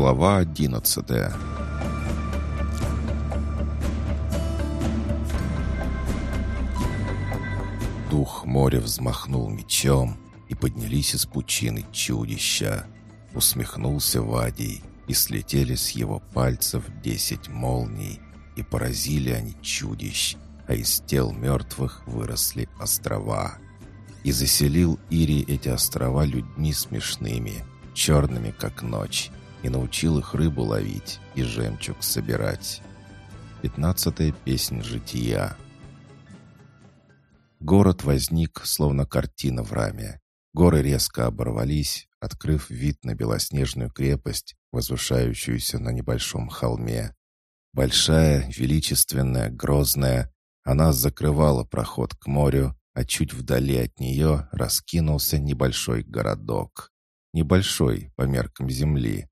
Глава одиннадцатая Дух моря взмахнул мечом, и поднялись из пучины чудища. Усмехнулся Вадий, и слетели с его пальцев десять молний, и поразили они чудищ, а из тел мертвых выросли острова. И заселил Ири эти острова людьми смешными, черными, как ночь, и научил их рыбу ловить и жемчуг собирать. Пятнадцатая песнь жития. Город возник, словно картина в раме. Горы резко оборвались, открыв вид на белоснежную крепость, возвышающуюся на небольшом холме. Большая, величественная, грозная, она закрывала проход к морю, а чуть вдали от нее раскинулся небольшой городок. Небольшой по меркам земли.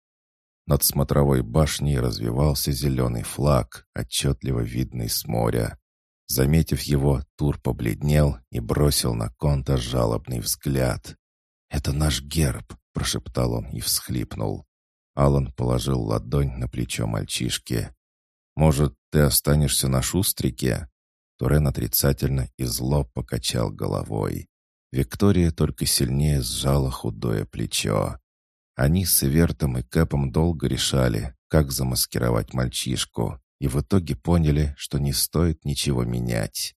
Над смотровой башней развивался зеленый флаг, отчетливо видный с моря. Заметив его, Тур побледнел и бросил на Конта жалобный взгляд. «Это наш герб», — прошептал он и всхлипнул. Алан положил ладонь на плечо мальчишки. «Может, ты останешься на шустрике?» Турен отрицательно и зло покачал головой. Виктория только сильнее сжала худое плечо. Они с Вертом и Кэпом долго решали, как замаскировать мальчишку, и в итоге поняли, что не стоит ничего менять.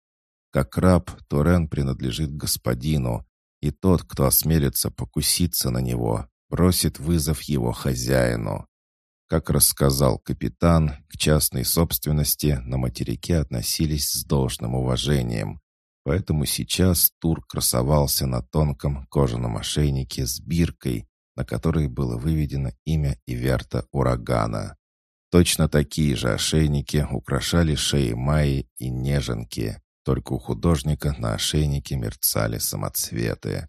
Как раб, Турен принадлежит господину, и тот, кто осмелится покуситься на него, бросит вызов его хозяину. Как рассказал капитан, к частной собственности на материке относились с должным уважением. Поэтому сейчас Тур красовался на тонком кожаном ошейнике с биркой, на которой было выведено имя Иверта Урагана. Точно такие же ошейники украшали шеи Майи и Неженки, только у художника на ошейнике мерцали самоцветы.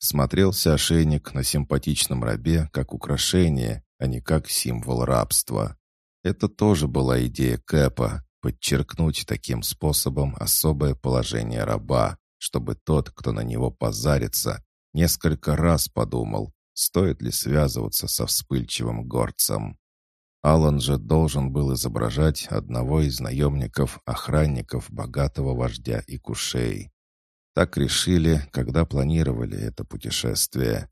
Смотрелся ошейник на симпатичном рабе как украшение, а не как символ рабства. Это тоже была идея Кэпа — подчеркнуть таким способом особое положение раба, чтобы тот, кто на него позарится, несколько раз подумал, стоит ли связываться со вспыльчивым горцем. Алан же должен был изображать одного из наемников-охранников богатого вождя и кушей. Так решили, когда планировали это путешествие.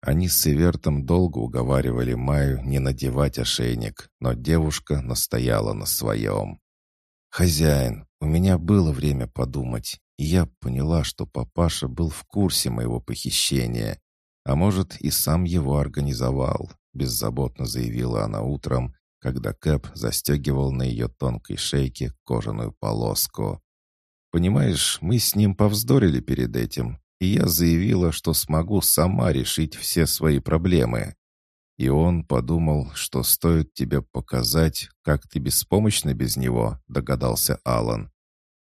Они с Ивертом долго уговаривали Майю не надевать ошейник, но девушка настояла на своем. «Хозяин, у меня было время подумать, и я поняла, что папаша был в курсе моего похищения, а может, и сам его организовал беззаботно заявила она утром, когда Кэп застегивал на ее тонкой шейке кожаную полоску. «Понимаешь, мы с ним повздорили перед этим, и я заявила, что смогу сама решить все свои проблемы. И он подумал, что стоит тебе показать, как ты беспомощна без него», — догадался Алан.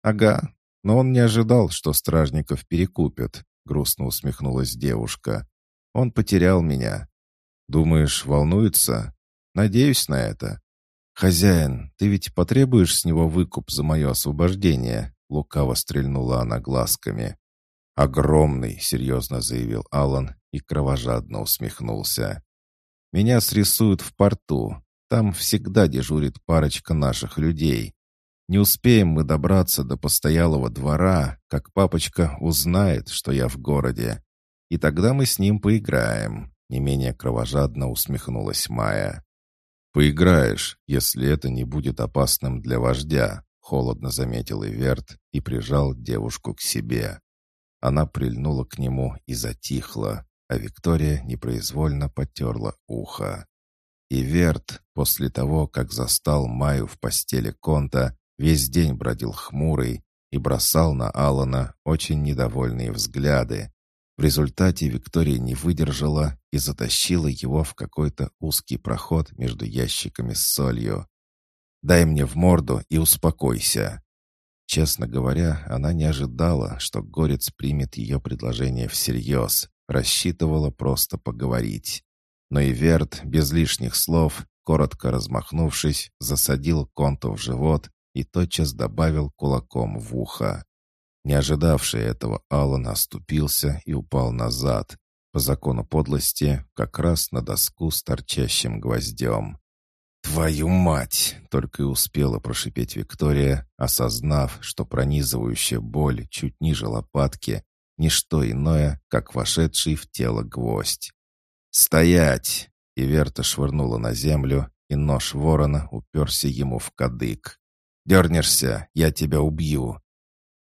«Ага, но он не ожидал, что стражников перекупят», — грустно усмехнулась девушка. «Он потерял меня, Думаешь, волнуется? Надеюсь на это. Хозяин, ты ведь потребуешь с него выкуп за мое освобождение? Лукаво стрельнула она глазками. «Огромный», — серьезно заявил Алан и кровожадно усмехнулся. «Меня срисуют в порту. Там всегда дежурит парочка наших людей. Не успеем мы добраться до постоялого двора, как папочка узнает, что я в городе. И тогда мы с ним поиграем. Не менее кровожадно усмехнулась Майя. «Поиграешь, если это не будет опасным для вождя», холодно заметил Иверт и прижал девушку к себе. Она прильнула к нему и затихла, а Виктория непроизвольно потерла ухо. Иверт, после того, как застал Майю в постели Конта, весь день бродил хмурый и бросал на Алана очень недовольные взгляды, в результате Виктория не выдержала и затащила его в какой-то узкий проход между ящиками с солью. «Дай мне в морду и успокойся». Честно говоря, она не ожидала, что Горец примет ее предложение всерьез, рассчитывала просто поговорить. Но и Верт, без лишних слов, коротко размахнувшись, засадил Конту в живот и тотчас добавил кулаком в ухо. Не ожидавший этого, Аллан оступился и упал назад. по закону подлости, как раз на доску с торчащим гвоздем. «Твою мать!» — только и успела прошипеть Виктория, осознав, что пронизывающая боль чуть ниже лопатки — ничто иное, как вошедший в тело гвоздь. «Стоять!» — Иверта швырнула на землю, и нож ворона уперся ему в кадык. «Дернешься, я тебя убью!»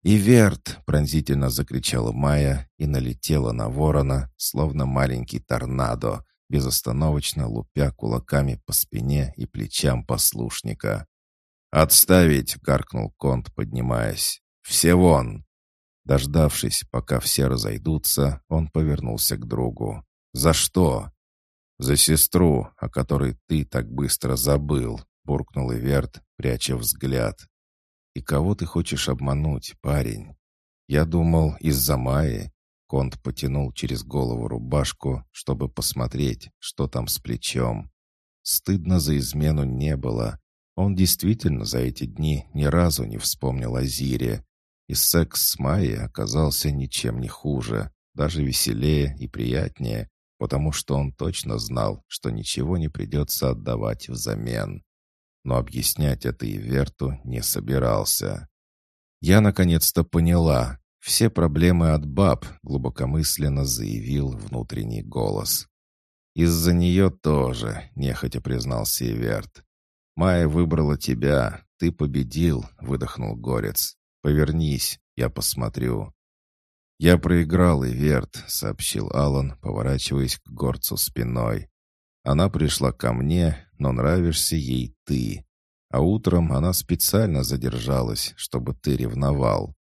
«Иверт!» — пронзительно закричала Майя и налетела на ворона, словно маленький торнадо, безостановочно лупя кулаками по спине и плечам послушника. «Отставить!» — гаркнул Конт, поднимаясь. «Все вон!» Дождавшись, пока все разойдутся, он повернулся к другу. «За что?» «За сестру, о которой ты так быстро забыл», — буркнул Иверт, пряча взгляд. «И кого ты хочешь обмануть, парень?» «Я думал, из-за Майи, Конт потянул через голову рубашку, чтобы посмотреть, что там с плечом. Стыдно за измену не было. Он действительно за эти дни ни разу не вспомнил о Зире. И секс с Майей оказался ничем не хуже, даже веселее и приятнее, потому что он точно знал, что ничего не придется отдавать взамен. Но объяснять это и Верту не собирался. «Я наконец-то поняла, «Все проблемы от баб», — глубокомысленно заявил внутренний голос. «Из-за нее тоже», — нехотя признался Иверт. «Майя выбрала тебя, ты победил», — выдохнул Горец. «Повернись, я посмотрю». «Я проиграл, Иверт», — сообщил Алан, поворачиваясь к горцу спиной. «Она пришла ко мне, но нравишься ей ты. А утром она специально задержалась, чтобы ты ревновал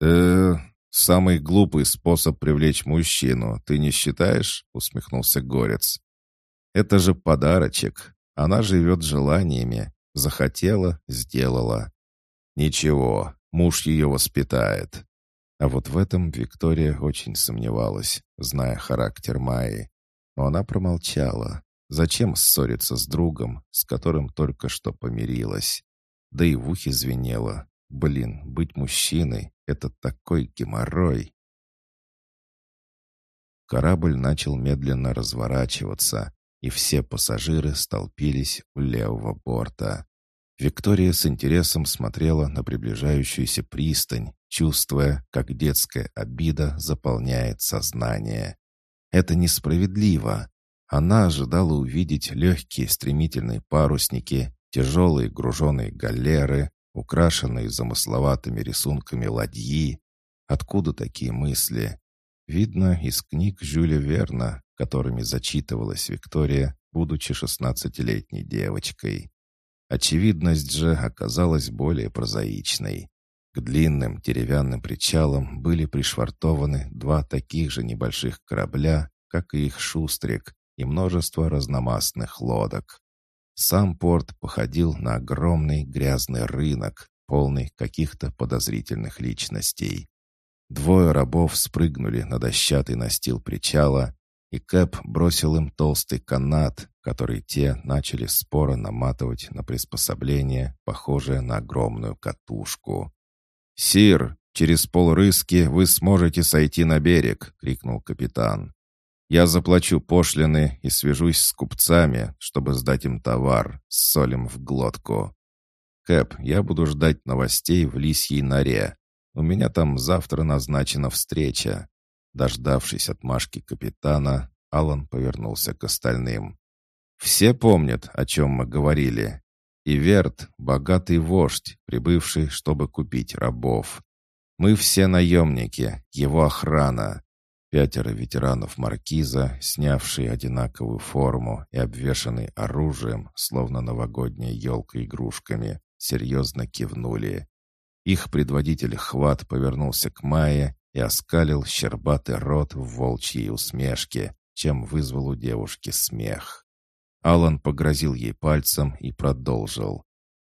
э самый глупый способ привлечь мужчину, ты не считаешь?» — усмехнулся Горец. «Это же подарочек. Она живет желаниями. Захотела — сделала. Ничего, муж ее воспитает». А вот в этом Виктория очень сомневалась, зная характер Майи. Но она промолчала. Зачем ссориться с другом, с которым только что помирилась? Да и в ухе звенело. Блин, быть мужчиной — это такой геморрой. Корабль начал медленно разворачиваться, и все пассажиры столпились у левого борта. Виктория с интересом смотрела на приближающуюся пристань, чувствуя, как детская обида заполняет сознание. Это несправедливо. Она ожидала увидеть легкие стремительные парусники, тяжелые груженые галеры, украшенные замысловатыми рисунками ладьи. Откуда такие мысли? Видно из книг Жюля Верна, которыми зачитывалась Виктория, будучи шестнадцатилетней девочкой. Очевидность же оказалась более прозаичной. К длинным деревянным причалам были пришвартованы два таких же небольших корабля, как и их шустрик, и множество разномастных лодок. Сам порт походил на огромный грязный рынок, полный каких-то подозрительных личностей. Двое рабов спрыгнули на дощатый настил причала, и Кэп бросил им толстый канат, который те начали споро наматывать на приспособление, похожее на огромную катушку. «Сир, через полрыски вы сможете сойти на берег!» — крикнул капитан. Я заплачу пошлины и свяжусь с купцами, чтобы сдать им товар с солем в глотку. Кэп, я буду ждать новостей в лисьей норе. У меня там завтра назначена встреча». Дождавшись отмашки капитана, Алан повернулся к остальным. «Все помнят, о чем мы говорили. И Верт — богатый вождь, прибывший, чтобы купить рабов. Мы все наемники, его охрана. Пятеро ветеранов маркиза, снявшие одинаковую форму и обвешанные оружием, словно новогодняя елка игрушками, серьезно кивнули. Их предводитель Хват повернулся к Майе и оскалил щербатый рот в волчьей усмешке, чем вызвал у девушки смех. Алан погрозил ей пальцем и продолжил.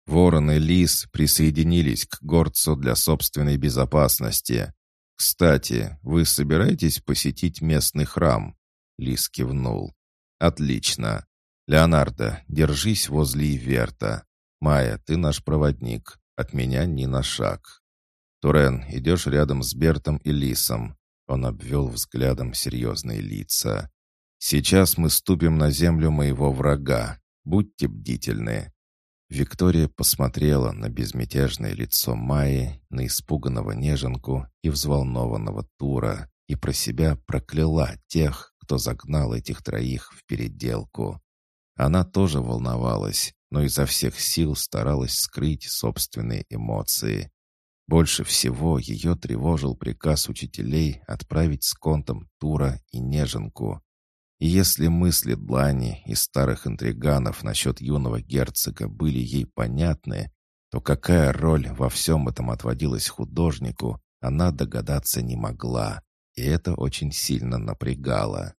Ворон и Лис присоединились к горцу для собственной безопасности. «Кстати, вы собираетесь посетить местный храм?» Лис кивнул. «Отлично. Леонардо, держись возле Иверта. Майя, ты наш проводник. От меня ни на шаг. Турен, идешь рядом с Бертом и Лисом. Он обвел взглядом серьезные лица. «Сейчас мы ступим на землю моего врага. Будьте бдительны». Виктория посмотрела на безмятежное лицо Майи, на испуганного неженку и взволнованного Тура и про себя прокляла тех, кто загнал этих троих в переделку. Она тоже волновалась, но изо всех сил старалась скрыть собственные эмоции. Больше всего ее тревожил приказ учителей отправить с контом Тура и Неженку. Если мысли Длани и старых интриганов насчет юного герцога были ей понятны, то какая роль во всем этом отводилась художнику, она догадаться не могла, и это очень сильно напрягало.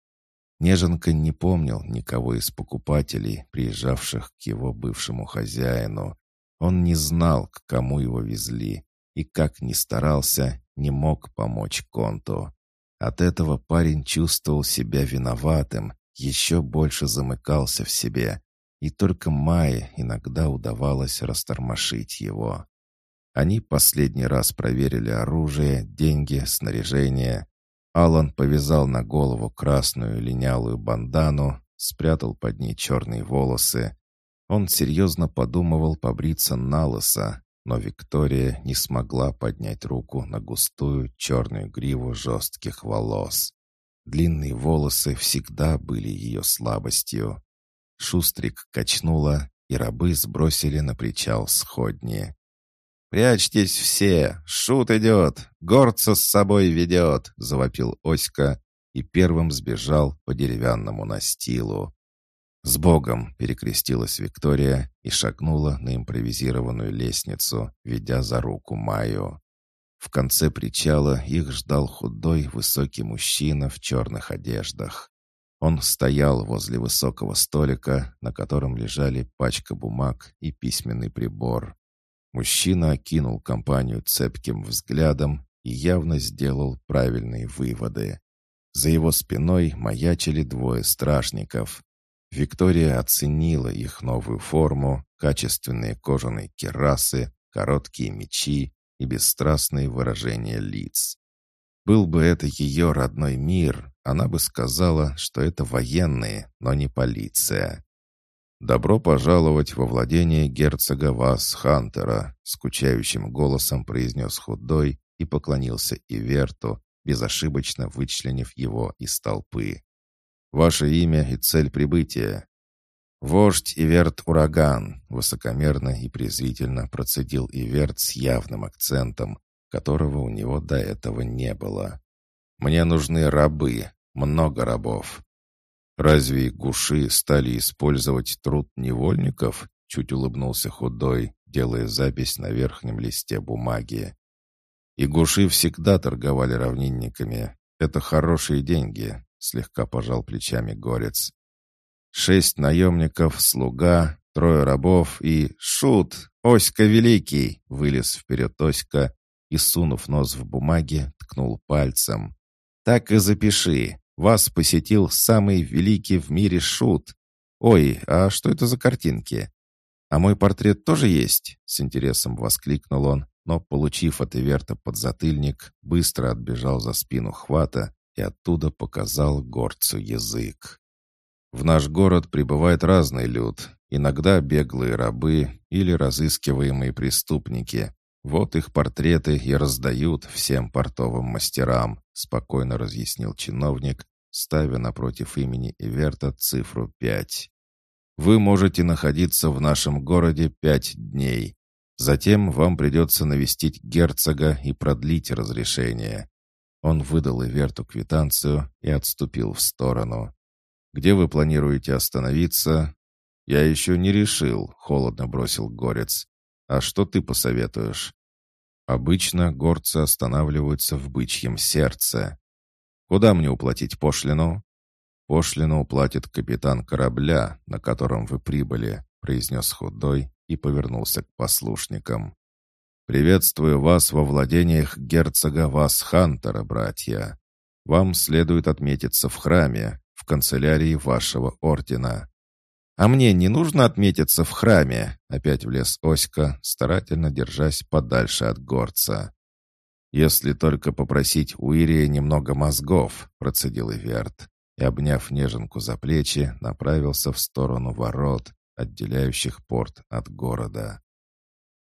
Неженка не помнил никого из покупателей, приезжавших к его бывшему хозяину. Он не знал, к кому его везли, и как ни старался, не мог помочь Конту. От этого парень чувствовал себя виноватым, еще больше замыкался в себе, и только Майе иногда удавалось растормошить его. Они последний раз проверили оружие, деньги, снаряжение. Алан повязал на голову красную линялую бандану, спрятал под ней черные волосы. Он серьезно подумывал побриться на лысо, но Виктория не смогла поднять руку на густую черную гриву жестких волос. Длинные волосы всегда были ее слабостью. Шустрик качнула, и рабы сбросили на причал сходни. «Прячьтесь все! Шут идет! Горца с собой ведет!» — завопил Оська и первым сбежал по деревянному настилу. «С Богом!» — перекрестилась Виктория и шагнула на импровизированную лестницу, ведя за руку Майю. В конце причала их ждал худой, высокий мужчина в черных одеждах. Он стоял возле высокого столика, на котором лежали пачка бумаг и письменный прибор. Мужчина окинул компанию цепким взглядом и явно сделал правильные выводы. За его спиной маячили двое стражников. Виктория оценила их новую форму, качественные кожаные керасы, короткие мечи и бесстрастные выражения лиц. Был бы это ее родной мир, она бы сказала, что это военные, но не полиция. «Добро пожаловать во владение герцога Вас Хантера», скучающим голосом произнес худой и поклонился Иверту, безошибочно вычленив его из толпы. Ваше имя и цель прибытия». «Вождь Иверт Ураган», — высокомерно и презрительно процедил Иверт с явным акцентом, которого у него до этого не было. «Мне нужны рабы, много рабов». «Разве гуши стали использовать труд невольников?» — чуть улыбнулся худой, делая запись на верхнем листе бумаги. «И гуши всегда торговали равнинниками. Это хорошие деньги слегка пожал плечами горец. Шесть наемников, слуга, трое рабов и... Шут! Оська Великий! Вылез вперед Оська и, сунув нос в бумаге, ткнул пальцем. Так и запиши. Вас посетил самый великий в мире шут. Ой, а что это за картинки? А мой портрет тоже есть? С интересом воскликнул он, но, получив от Иверта подзатыльник, быстро отбежал за спину хвата и оттуда показал горцу язык. В наш город прибывает разный люд, иногда беглые рабы или разыскиваемые преступники. Вот их портреты и раздают всем портовым мастерам, спокойно разъяснил чиновник, ставя напротив имени Иверта цифру пять. Вы можете находиться в нашем городе пять дней. Затем вам придется навестить герцога и продлить разрешение. Он выдал Иверту квитанцию и отступил в сторону. «Где вы планируете остановиться?» «Я еще не решил», — холодно бросил Горец. «А что ты посоветуешь?» «Обычно горцы останавливаются в бычьем сердце. Куда мне уплатить пошлину?» «Пошлину уплатит капитан корабля, на котором вы прибыли», — произнес худой и повернулся к послушникам. «Приветствую вас во владениях герцога Вас-Хантера, братья. Вам следует отметиться в храме, в канцелярии вашего ордена». «А мне не нужно отметиться в храме?» Опять влез Оська, старательно держась подальше от горца. «Если только попросить у Ирия немного мозгов», — процедил Иверт, и, обняв неженку за плечи, направился в сторону ворот, отделяющих порт от города.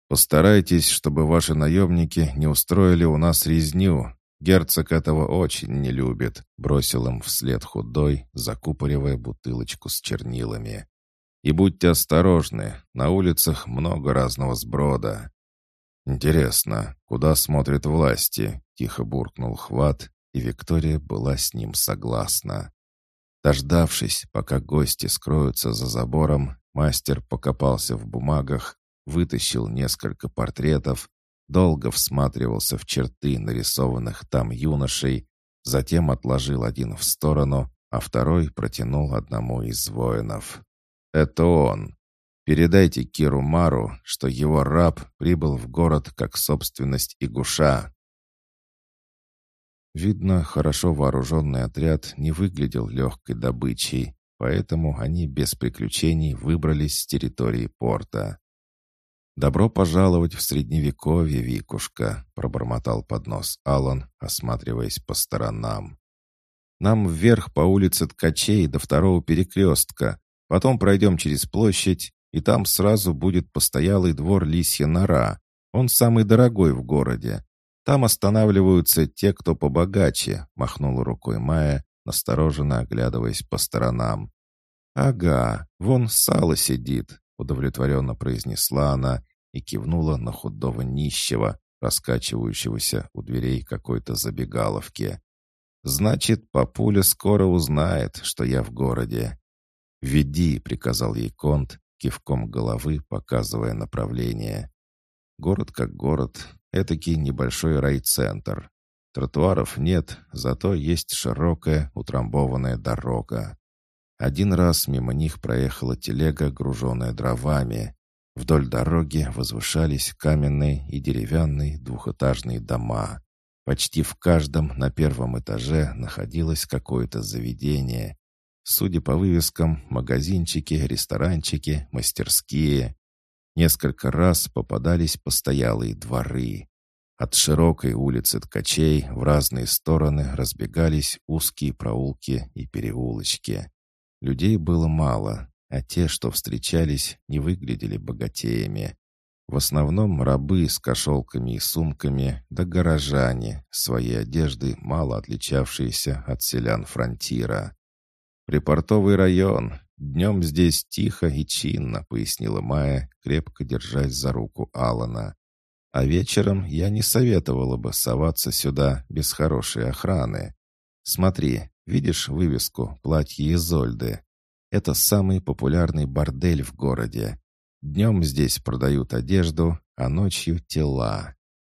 «Постарайтесь, чтобы ваши наемники не устроили у нас резню. Герцог этого очень не любит», — бросил им вслед худой, закупоривая бутылочку с чернилами. «И будьте осторожны, на улицах много разного сброда». «Интересно, куда смотрят власти?» — тихо буркнул Хват, и Виктория была с ним согласна. Дождавшись, пока гости скроются за забором, мастер покопался в бумагах, вытащил несколько портретов, долго всматривался в черты нарисованных там юношей, затем отложил один в сторону, а второй протянул одному из воинов. «Это он. Передайте Киру Мару, что его раб прибыл в город как собственность Игуша. Видно, хорошо вооруженный отряд не выглядел легкой добычей, поэтому они без приключений выбрались с территории порта. «Добро пожаловать в Средневековье, Викушка», — пробормотал под нос Алан, осматриваясь по сторонам. «Нам вверх по улице Ткачей до второго перекрестка, потом пройдем через площадь, и там сразу будет постоялый двор Лисья нора. Он самый дорогой в городе. Там останавливаются те, кто побогаче», — махнула рукой Майя, настороженно оглядываясь по сторонам. «Ага, вон сало сидит», — удовлетворенно произнесла она и кивнула на худого нищего, раскачивающегося у дверей какой-то забегаловки. «Значит, папуля скоро узнает, что я в городе». «Веди», — приказал ей Конт, кивком головы показывая направление. Город как город, Этакий небольшой райцентр. Тротуаров нет, зато есть широкая утрамбованная дорога. Один раз мимо них проехала телега, груженная дровами. Вдоль дороги возвышались каменные и деревянные двухэтажные дома. Почти в каждом на первом этаже находилось какое-то заведение. Судя по вывескам, магазинчики, ресторанчики, мастерские. Несколько раз попадались постоялые дворы. От широкой улицы ткачей в разные стороны разбегались узкие проулки и переулочки. Людей было мало, а те, что встречались, не выглядели богатеями. В основном рабы с кошелками и сумками, да горожане, своей одежды мало отличавшиеся от селян фронтира. «Припортовый район. Днем здесь тихо и чинно», — пояснила Майя, крепко держась за руку Алана. «А вечером я не советовала бы соваться сюда без хорошей охраны. Смотри, видишь вывеску «Платье Изольды»? Это самый популярный бордель в городе. Днем здесь продают одежду, а ночью — тела.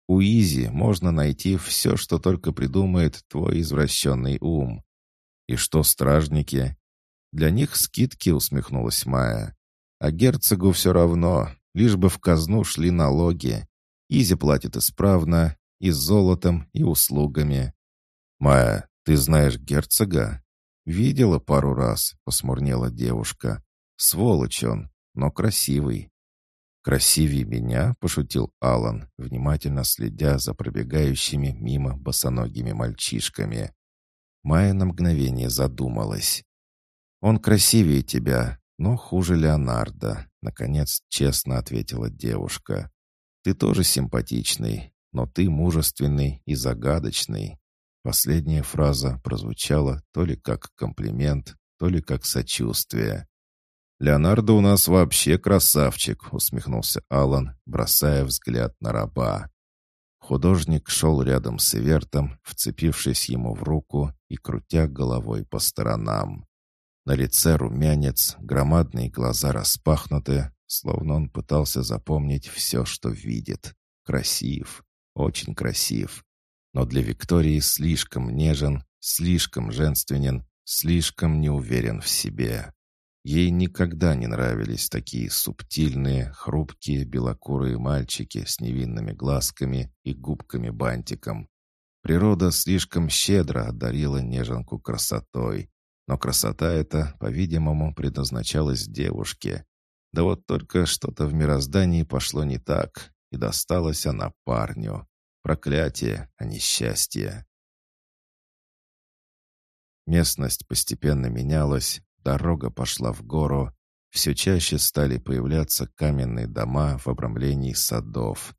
У Изи можно найти все, что только придумает твой извращенный ум. И что стражники? Для них скидки, усмехнулась Майя. А герцогу все равно, лишь бы в казну шли налоги. Изи платит исправно, и золотом, и услугами. Майя, ты знаешь герцога? Видела пару раз, посмурнела девушка. Сволочь он, но красивый. «Красивее меня?» — пошутил Алан, внимательно следя за пробегающими мимо босоногими мальчишками. Майя на мгновение задумалась. «Он красивее тебя, но хуже Леонардо», — наконец честно ответила девушка. «Ты тоже симпатичный, но ты мужественный и загадочный». Последняя фраза прозвучала то ли как комплимент, то ли как сочувствие. «Леонардо у нас вообще красавчик», — усмехнулся Алан, бросая взгляд на раба. Художник шел рядом с Ивертом, вцепившись ему в руку и крутя головой по сторонам. На лице румянец, громадные глаза распахнуты, словно он пытался запомнить все, что видит. Красив, очень красив. Но для Виктории слишком нежен, слишком женственен, слишком неуверен в себе. Ей никогда не нравились такие субтильные, хрупкие, белокурые мальчики с невинными глазками и губками-бантиком. Природа слишком щедро одарила неженку красотой, но красота эта, по-видимому, предназначалась девушке. Да вот только что-то в мироздании пошло не так, и досталась она парню. Проклятие, а не счастье. Местность постепенно менялась, дорога пошла в гору, все чаще стали появляться каменные дома в обрамлении садов.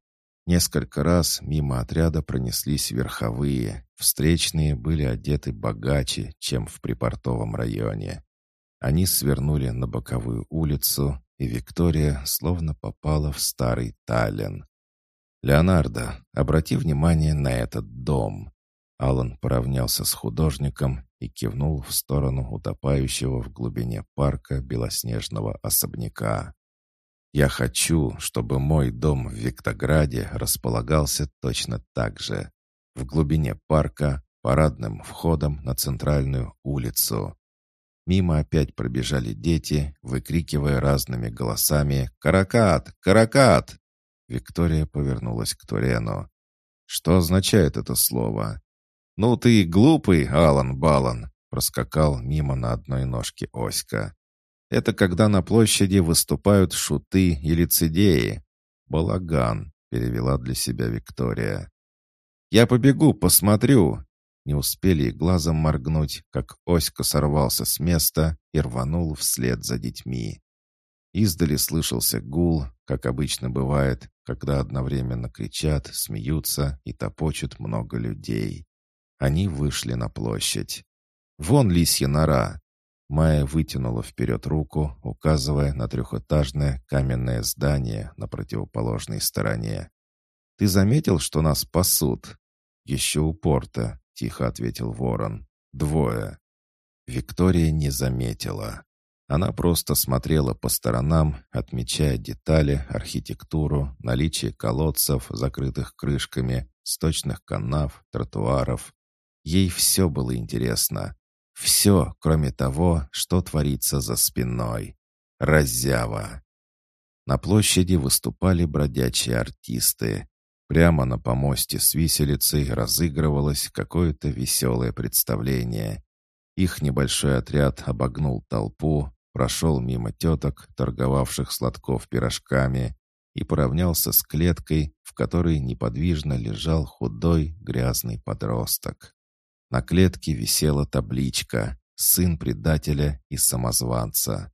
Несколько раз мимо отряда пронеслись верховые, встречные были одеты богаче, чем в припортовом районе. Они свернули на боковую улицу, и Виктория словно попала в старый Таллин. «Леонардо, обрати внимание на этот дом». Алан поравнялся с художником и кивнул в сторону утопающего в глубине парка белоснежного особняка. «Я хочу, чтобы мой дом в Виктограде располагался точно так же. В глубине парка, парадным входом на центральную улицу. Мимо опять пробежали дети, выкрикивая разными голосами «Каракат! Каракат!». Виктория повернулась к Турену. «Что означает это слово?» «Ну ты глупый, Алан Балан!» проскакал мимо на одной ножке Оська. «Это когда на площади выступают шуты и лицедеи». «Балаган», — перевела для себя Виктория. «Я побегу, посмотрю», не успели и глазом моргнуть, как Оська сорвался с места и рванул вслед за детьми. Издали слышался гул, как обычно бывает, когда одновременно кричат, смеются и топочут много людей. Они вышли на площадь. «Вон лисья нора!» Майя вытянула вперед руку, указывая на трехэтажное каменное здание на противоположной стороне. «Ты заметил, что нас пасут?» «Еще у порта», — тихо ответил ворон. «Двое». Виктория не заметила. Она просто смотрела по сторонам, отмечая детали, архитектуру, наличие колодцев, закрытых крышками, сточных канав, тротуаров. Ей все было интересно. Все, кроме того, что творится за спиной. Раззява. На площади выступали бродячие артисты. Прямо на помосте с виселицей разыгрывалось какое-то веселое представление. Их небольшой отряд обогнул толпу, прошел мимо теток, торговавших сладков пирожками, и поравнялся с клеткой, в которой неподвижно лежал худой грязный подросток. На клетке висела табличка «Сын предателя и самозванца».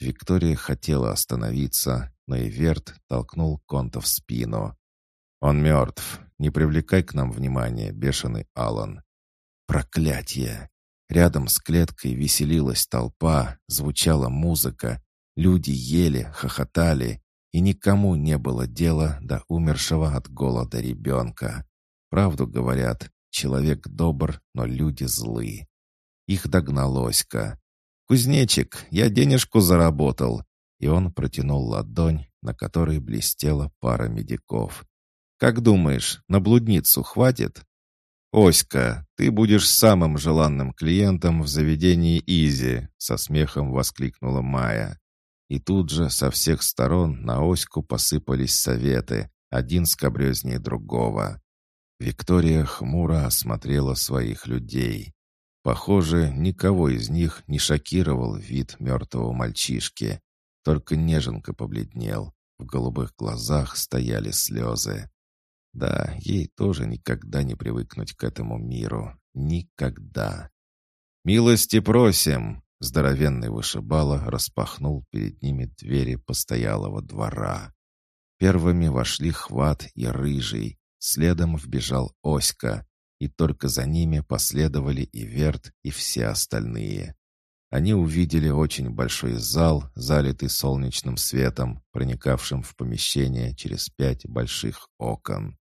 Виктория хотела остановиться, но Иверт толкнул Конта в спину. «Он мертв. Не привлекай к нам внимания, бешеный Алан». «Проклятие!» Рядом с клеткой веселилась толпа, звучала музыка, люди ели, хохотали, и никому не было дела до умершего от голода ребенка. Правду говорят, человек добр, но люди злы. Их догнал Оська. «Кузнечик, я денежку заработал!» И он протянул ладонь, на которой блестела пара медиков. Как думаешь, на блудницу хватит? «Оська, ты будешь самым желанным клиентом в заведении Изи», со смехом воскликнула Майя. И тут же со всех сторон на Оську посыпались советы, один скобрезнее другого. Виктория хмуро осмотрела своих людей. Похоже, никого из них не шокировал вид мертвого мальчишки. Только неженка побледнел. В голубых глазах стояли слезы. Да, ей тоже никогда не привыкнуть к этому миру. Никогда. «Милости просим!» Здоровенный вышибала распахнул перед ними двери постоялого двора. Первыми вошли Хват и Рыжий. Следом вбежал Оська. И только за ними последовали и Верт, и все остальные. Они увидели очень большой зал, залитый солнечным светом, проникавшим в помещение через пять больших окон.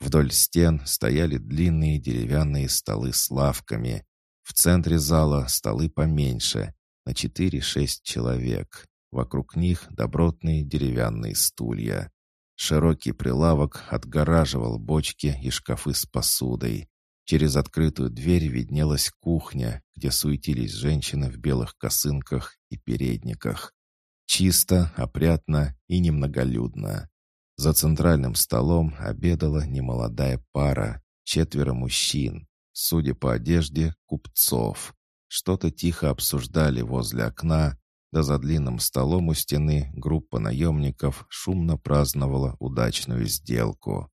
Вдоль стен стояли длинные деревянные столы с лавками. В центре зала столы поменьше, на 4-6 человек. Вокруг них добротные деревянные стулья. Широкий прилавок отгораживал бочки и шкафы с посудой. Через открытую дверь виднелась кухня, где суетились женщины в белых косынках и передниках. Чисто, опрятно и немноголюдно. За центральным столом обедала немолодая пара, четверо мужчин, судя по одежде, купцов. Что-то тихо обсуждали возле окна, да за длинным столом у стены группа наемников шумно праздновала удачную сделку.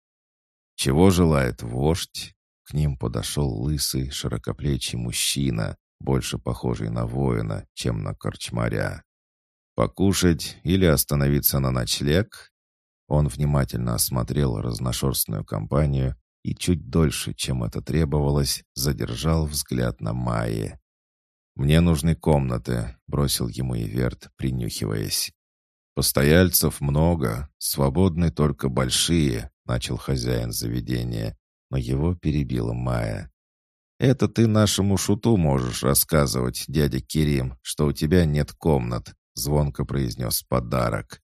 Чего желает вождь? К ним подошел лысый, широкоплечий мужчина, больше похожий на воина, чем на корчмаря. «Покушать или остановиться на ночлег?» Он внимательно осмотрел разношерстную компанию и чуть дольше, чем это требовалось, задержал взгляд на Майи. «Мне нужны комнаты», — бросил ему Иверт, принюхиваясь. «Постояльцев много, свободны только большие», — начал хозяин заведения, но его перебила Майя. «Это ты нашему шуту можешь рассказывать, дядя Кирим, что у тебя нет комнат», — звонко произнес подарок.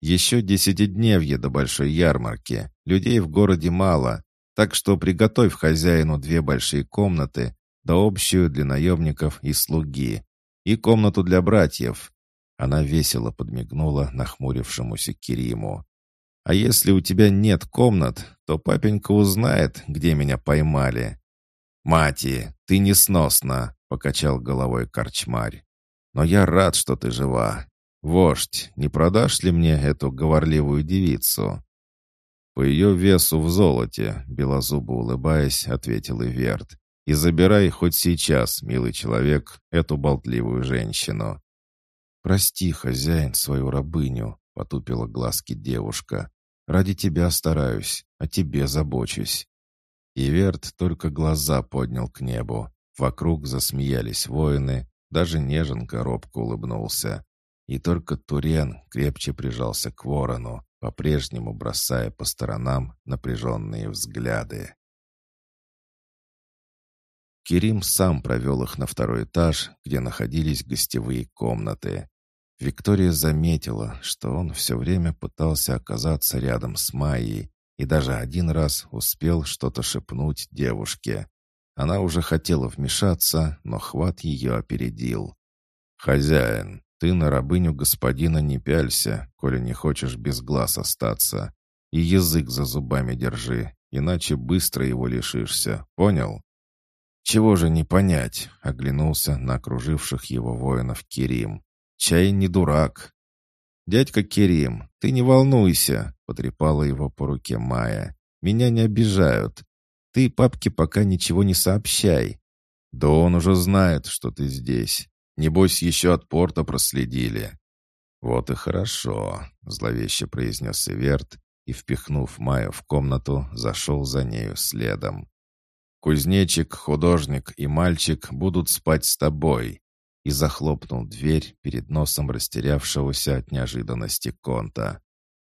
«Еще десятидневье до большой ярмарки. Людей в городе мало, так что приготовь хозяину две большие комнаты, да общую для наемников и слуги, и комнату для братьев. Она весело подмигнула нахмурившемуся Кириму. «А если у тебя нет комнат, то папенька узнает, где меня поймали». «Мати, ты несносна!» — покачал головой корчмарь. «Но я рад, что ты жива. Вождь, не продашь ли мне эту говорливую девицу?» «По ее весу в золоте», — белозубо улыбаясь, ответил Иверт. «И забирай хоть сейчас, милый человек, эту болтливую женщину. «Прости, хозяин, свою рабыню», — потупила глазки девушка. «Ради тебя стараюсь, о тебе забочусь». Иверт только глаза поднял к небу. Вокруг засмеялись воины, даже неженка робко улыбнулся. И только Турен крепче прижался к ворону, по-прежнему бросая по сторонам напряженные взгляды. Керим сам провел их на второй этаж, где находились гостевые комнаты. Виктория заметила, что он все время пытался оказаться рядом с Майей и даже один раз успел что-то шепнуть девушке. Она уже хотела вмешаться, но хват ее опередил. «Хозяин, ты на рабыню господина не пялься, коли не хочешь без глаз остаться. И язык за зубами держи, иначе быстро его лишишься, понял?» «Чего же не понять?» — оглянулся на окруживших его воинов Кирим. «Чай не дурак». «Дядька Кирим, ты не волнуйся», — потрепала его по руке Майя. «Меня не обижают. Ты папке пока ничего не сообщай». «Да он уже знает, что ты здесь. Небось, еще от порта проследили». «Вот и хорошо», — зловеще произнес Иверт и, впихнув Майю в комнату, зашел за нею следом. Кузнечик, художник и мальчик будут спать с тобой». И захлопнул дверь перед носом растерявшегося от неожиданности конта.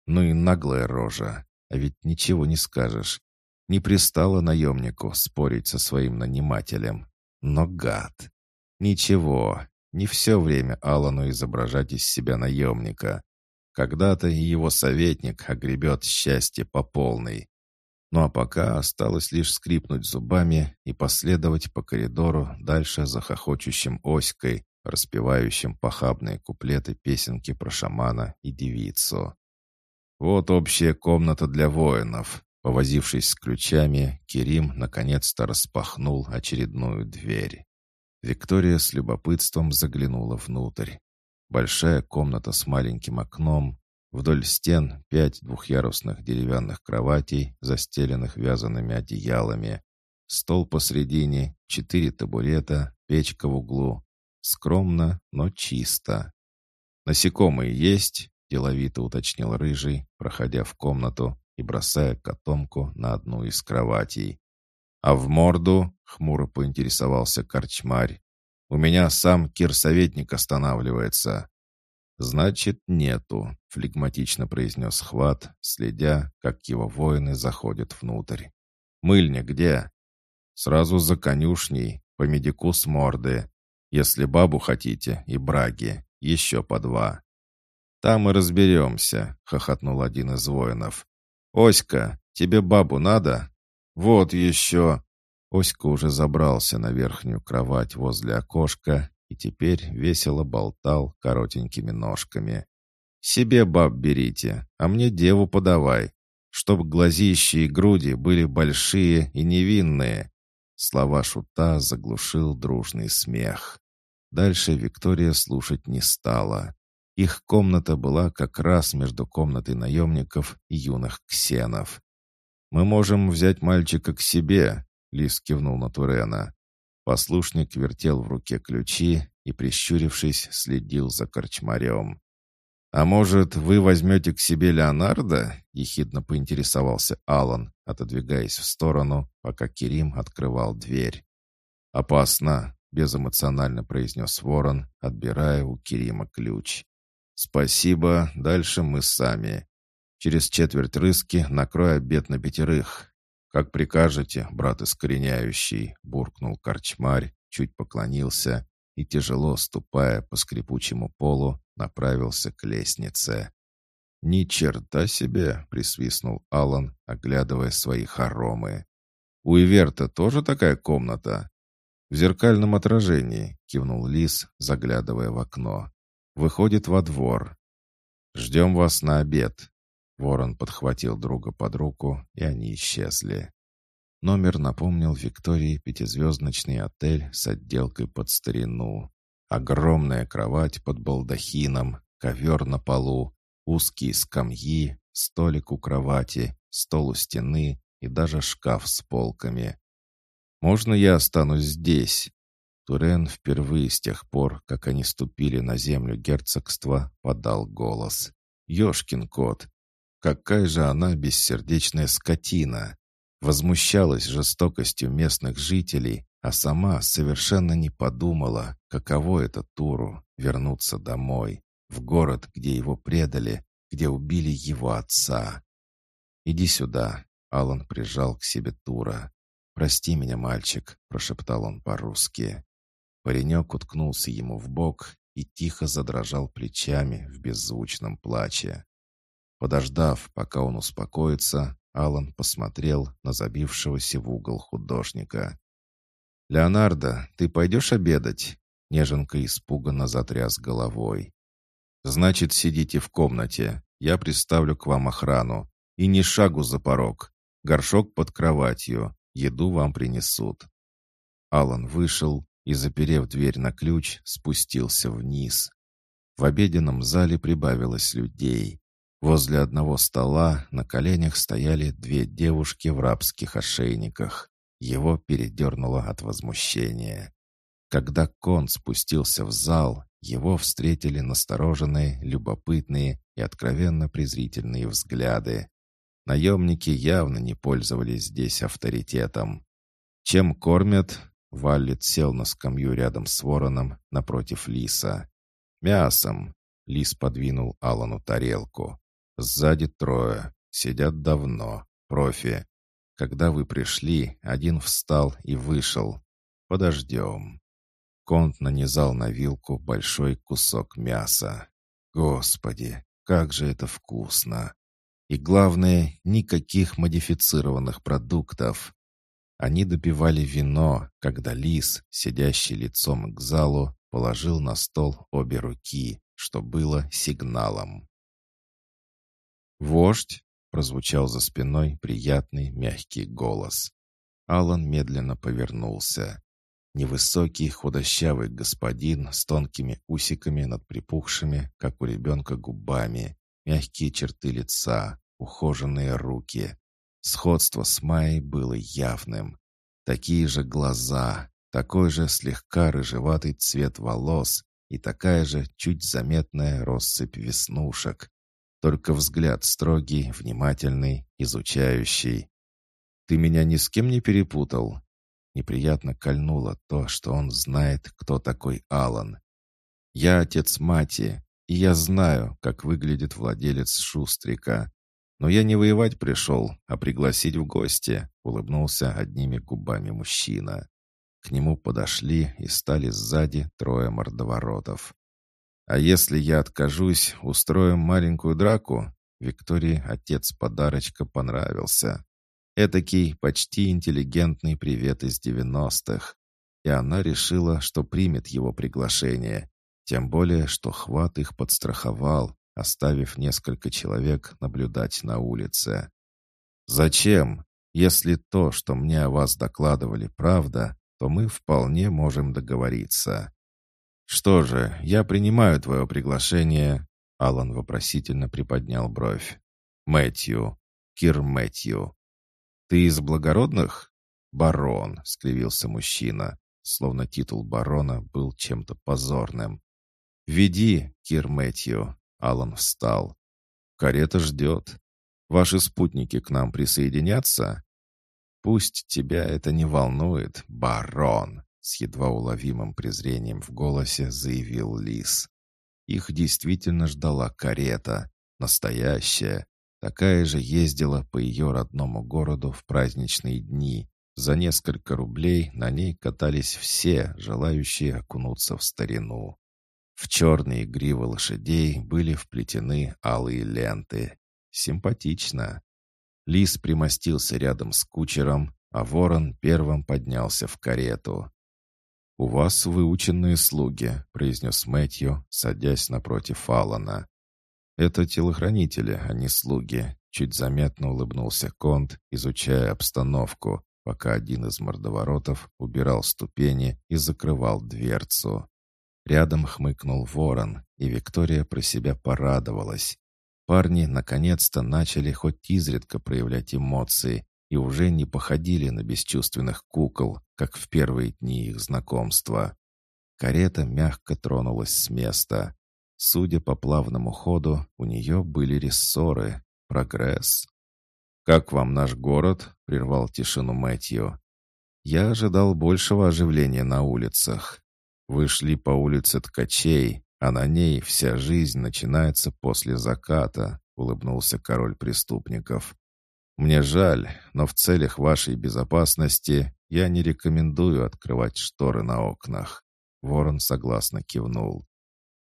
Ну и наглая рожа, а ведь ничего не скажешь. Не пристало наемнику спорить со своим нанимателем. Но гад. Ничего, не все время Алану изображать из себя наемника. Когда-то и его советник огребет счастье по полной. Ну а пока осталось лишь скрипнуть зубами и последовать по коридору дальше за хохочущим оськой, распевающим похабные куплеты песенки про шамана и девицу. Вот общая комната для воинов. Повозившись с ключами, Керим наконец-то распахнул очередную дверь. Виктория с любопытством заглянула внутрь. Большая комната с маленьким окном, Вдоль стен пять двухъярусных деревянных кроватей, застеленных вязаными одеялами. Стол посредине, четыре табурета, печка в углу. Скромно, но чисто. «Насекомые есть?» — деловито уточнил Рыжий, проходя в комнату и бросая котомку на одну из кроватей. «А в морду?» — хмуро поинтересовался корчмарь. «У меня сам кир-советник останавливается». «Значит, нету», — флегматично произнес Хват, следя, как его воины заходят внутрь. «Мыльня где?» «Сразу за конюшней, по медику с морды. Если бабу хотите, и браги, еще по два». «Там и разберемся», — хохотнул один из воинов. «Оська, тебе бабу надо?» «Вот еще!» Оська уже забрался на верхнюю кровать возле окошка и теперь весело болтал коротенькими ножками. «Себе баб берите, а мне деву подавай, чтоб глазища и груди были большие и невинные». Слова шута заглушил дружный смех. Дальше Виктория слушать не стала. Их комната была как раз между комнатой наемников и юных ксенов. «Мы можем взять мальчика к себе», — Лис кивнул на Турена. Послушник вертел в руке ключи и, прищурившись, следил за корчмарем. «А может, вы возьмете к себе Леонардо?» — ехидно поинтересовался Алан, отодвигаясь в сторону, пока Керим открывал дверь. «Опасно», — безэмоционально произнес Ворон, отбирая у Керима ключ. «Спасибо, дальше мы сами. Через четверть рыски накрой обед на пятерых. «Как прикажете, брат искореняющий», — буркнул корчмарь, чуть поклонился и, тяжело ступая по скрипучему полу, направился к лестнице. «Ни черта себе!» — присвистнул Алан, оглядывая свои хоромы. «У Иверта тоже такая комната?» «В зеркальном отражении», — кивнул Лис, заглядывая в окно. «Выходит во двор. Ждем вас на обед. Ворон подхватил друга под руку, и они исчезли. Номер напомнил Виктории пятизвездочный отель с отделкой под старину. Огромная кровать под балдахином, ковер на полу, узкие скамьи, столик у кровати, стол у стены и даже шкаф с полками. «Можно я останусь здесь?» Турен впервые с тех пор, как они ступили на землю герцогства, подал голос. «Ешкин кот! Какая же она бессердечная скотина! Возмущалась жестокостью местных жителей, а сама совершенно не подумала, каково это Туру вернуться домой, в город, где его предали, где убили его отца. «Иди сюда», — Алан прижал к себе Тура. «Прости меня, мальчик», — прошептал он по-русски. Паренек уткнулся ему в бок и тихо задрожал плечами в беззвучном плаче. Подождав, пока он успокоится, Алан посмотрел на забившегося в угол художника. «Леонардо, ты пойдешь обедать?» Неженка испуганно затряс головой. «Значит, сидите в комнате. Я приставлю к вам охрану. И ни шагу за порог. Горшок под кроватью. Еду вам принесут». Алан вышел и, заперев дверь на ключ, спустился вниз. В обеденном зале прибавилось людей. Возле одного стола на коленях стояли две девушки в рабских ошейниках. Его передернуло от возмущения. Когда кон спустился в зал, его встретили настороженные, любопытные и откровенно презрительные взгляды. Наемники явно не пользовались здесь авторитетом. «Чем кормят?» Валлет сел на скамью рядом с вороном напротив Лиса. «Мясом!» — Лис подвинул Алану тарелку. Сзади трое. Сидят давно. Профи. Когда вы пришли, один встал и вышел. Подождем. Конт нанизал на вилку большой кусок мяса. Господи, как же это вкусно! И главное, никаких модифицированных продуктов. Они допивали вино, когда лис, сидящий лицом к залу, положил на стол обе руки, что было сигналом. «Вождь!» — прозвучал за спиной приятный мягкий голос. Алан медленно повернулся. Невысокий худощавый господин с тонкими усиками над припухшими, как у ребенка, губами, мягкие черты лица, ухоженные руки. Сходство с Майей было явным. Такие же глаза, такой же слегка рыжеватый цвет волос и такая же чуть заметная россыпь веснушек, только взгляд строгий, внимательный, изучающий. «Ты меня ни с кем не перепутал?» Неприятно кольнуло то, что он знает, кто такой Алан. «Я отец Мати, и я знаю, как выглядит владелец Шустрика. Но я не воевать пришел, а пригласить в гости», — улыбнулся одними губами мужчина. К нему подошли и стали сзади трое мордоворотов. А если я откажусь, устроим маленькую драку? Виктории отец подарочка понравился. Этакий почти интеллигентный привет из девяностых. И она решила, что примет его приглашение. Тем более, что хват их подстраховал, оставив несколько человек наблюдать на улице. «Зачем? Если то, что мне о вас докладывали, правда, то мы вполне можем договориться. «Что же, я принимаю твое приглашение», — Алан вопросительно приподнял бровь. «Мэтью, Кир Мэтью». «Ты из благородных?» «Барон», — скривился мужчина, словно титул барона был чем-то позорным. «Веди, Кир Мэтью», — Алан встал. «Карета ждет. Ваши спутники к нам присоединятся?» «Пусть тебя это не волнует, барон», — с едва уловимым презрением в голосе заявил Лис. Их действительно ждала карета, настоящая, Такая же ездила по ее родному городу в праздничные дни. За несколько рублей на ней катались все, желающие окунуться в старину. В черные гривы лошадей были вплетены алые ленты. Симпатично. Лис примостился рядом с кучером, а ворон первым поднялся в карету. «У вас выученные слуги», — произнес Мэтью, садясь напротив Алана. «Это телохранители, а не слуги», — чуть заметно улыбнулся Конт, изучая обстановку, пока один из мордоворотов убирал ступени и закрывал дверцу. Рядом хмыкнул ворон, и Виктория про себя порадовалась. Парни наконец-то начали хоть изредка проявлять эмоции и уже не походили на бесчувственных кукол, как в первые дни их знакомства. Карета мягко тронулась с места. Судя по плавному ходу, у нее были рессоры. Прогресс. «Как вам наш город?» — прервал тишину Мэтью. «Я ожидал большего оживления на улицах. Вы шли по улице Ткачей, а на ней вся жизнь начинается после заката», — улыбнулся король преступников. «Мне жаль, но в целях вашей безопасности я не рекомендую открывать шторы на окнах». Ворон согласно кивнул.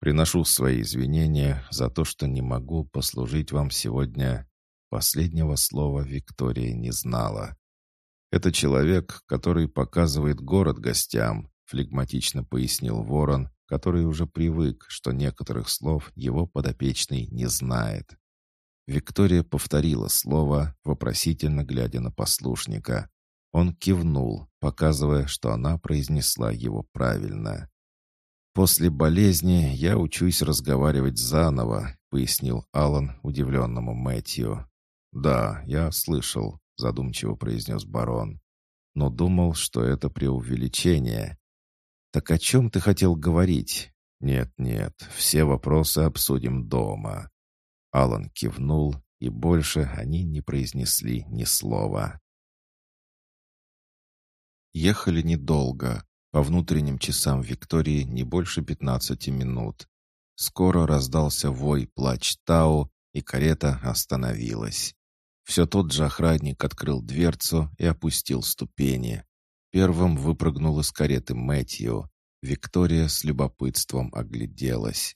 Приношу свои извинения за то, что не могу послужить вам сегодня. Последнего слова Виктория не знала. Это человек, который показывает город гостям, флегматично пояснил Ворон, который уже привык, что некоторых слов его подопечный не знает. Виктория повторила слово, вопросительно глядя на послушника. Он кивнул, показывая, что она произнесла его правильно. «После болезни я учусь разговаривать заново», — пояснил Алан удивленному Мэтью. «Да, я слышал», — задумчиво произнес барон. «Но думал, что это преувеличение». «Так о чем ты хотел говорить?» «Нет-нет, все вопросы обсудим дома». Алан кивнул, и больше они не произнесли ни слова. Ехали недолго. По внутренним часам Виктории не больше пятнадцати минут. Скоро раздался вой плач Тау, и карета остановилась. Все тот же охранник открыл дверцу и опустил ступени. Первым выпрыгнул из кареты Мэтью. Виктория с любопытством огляделась.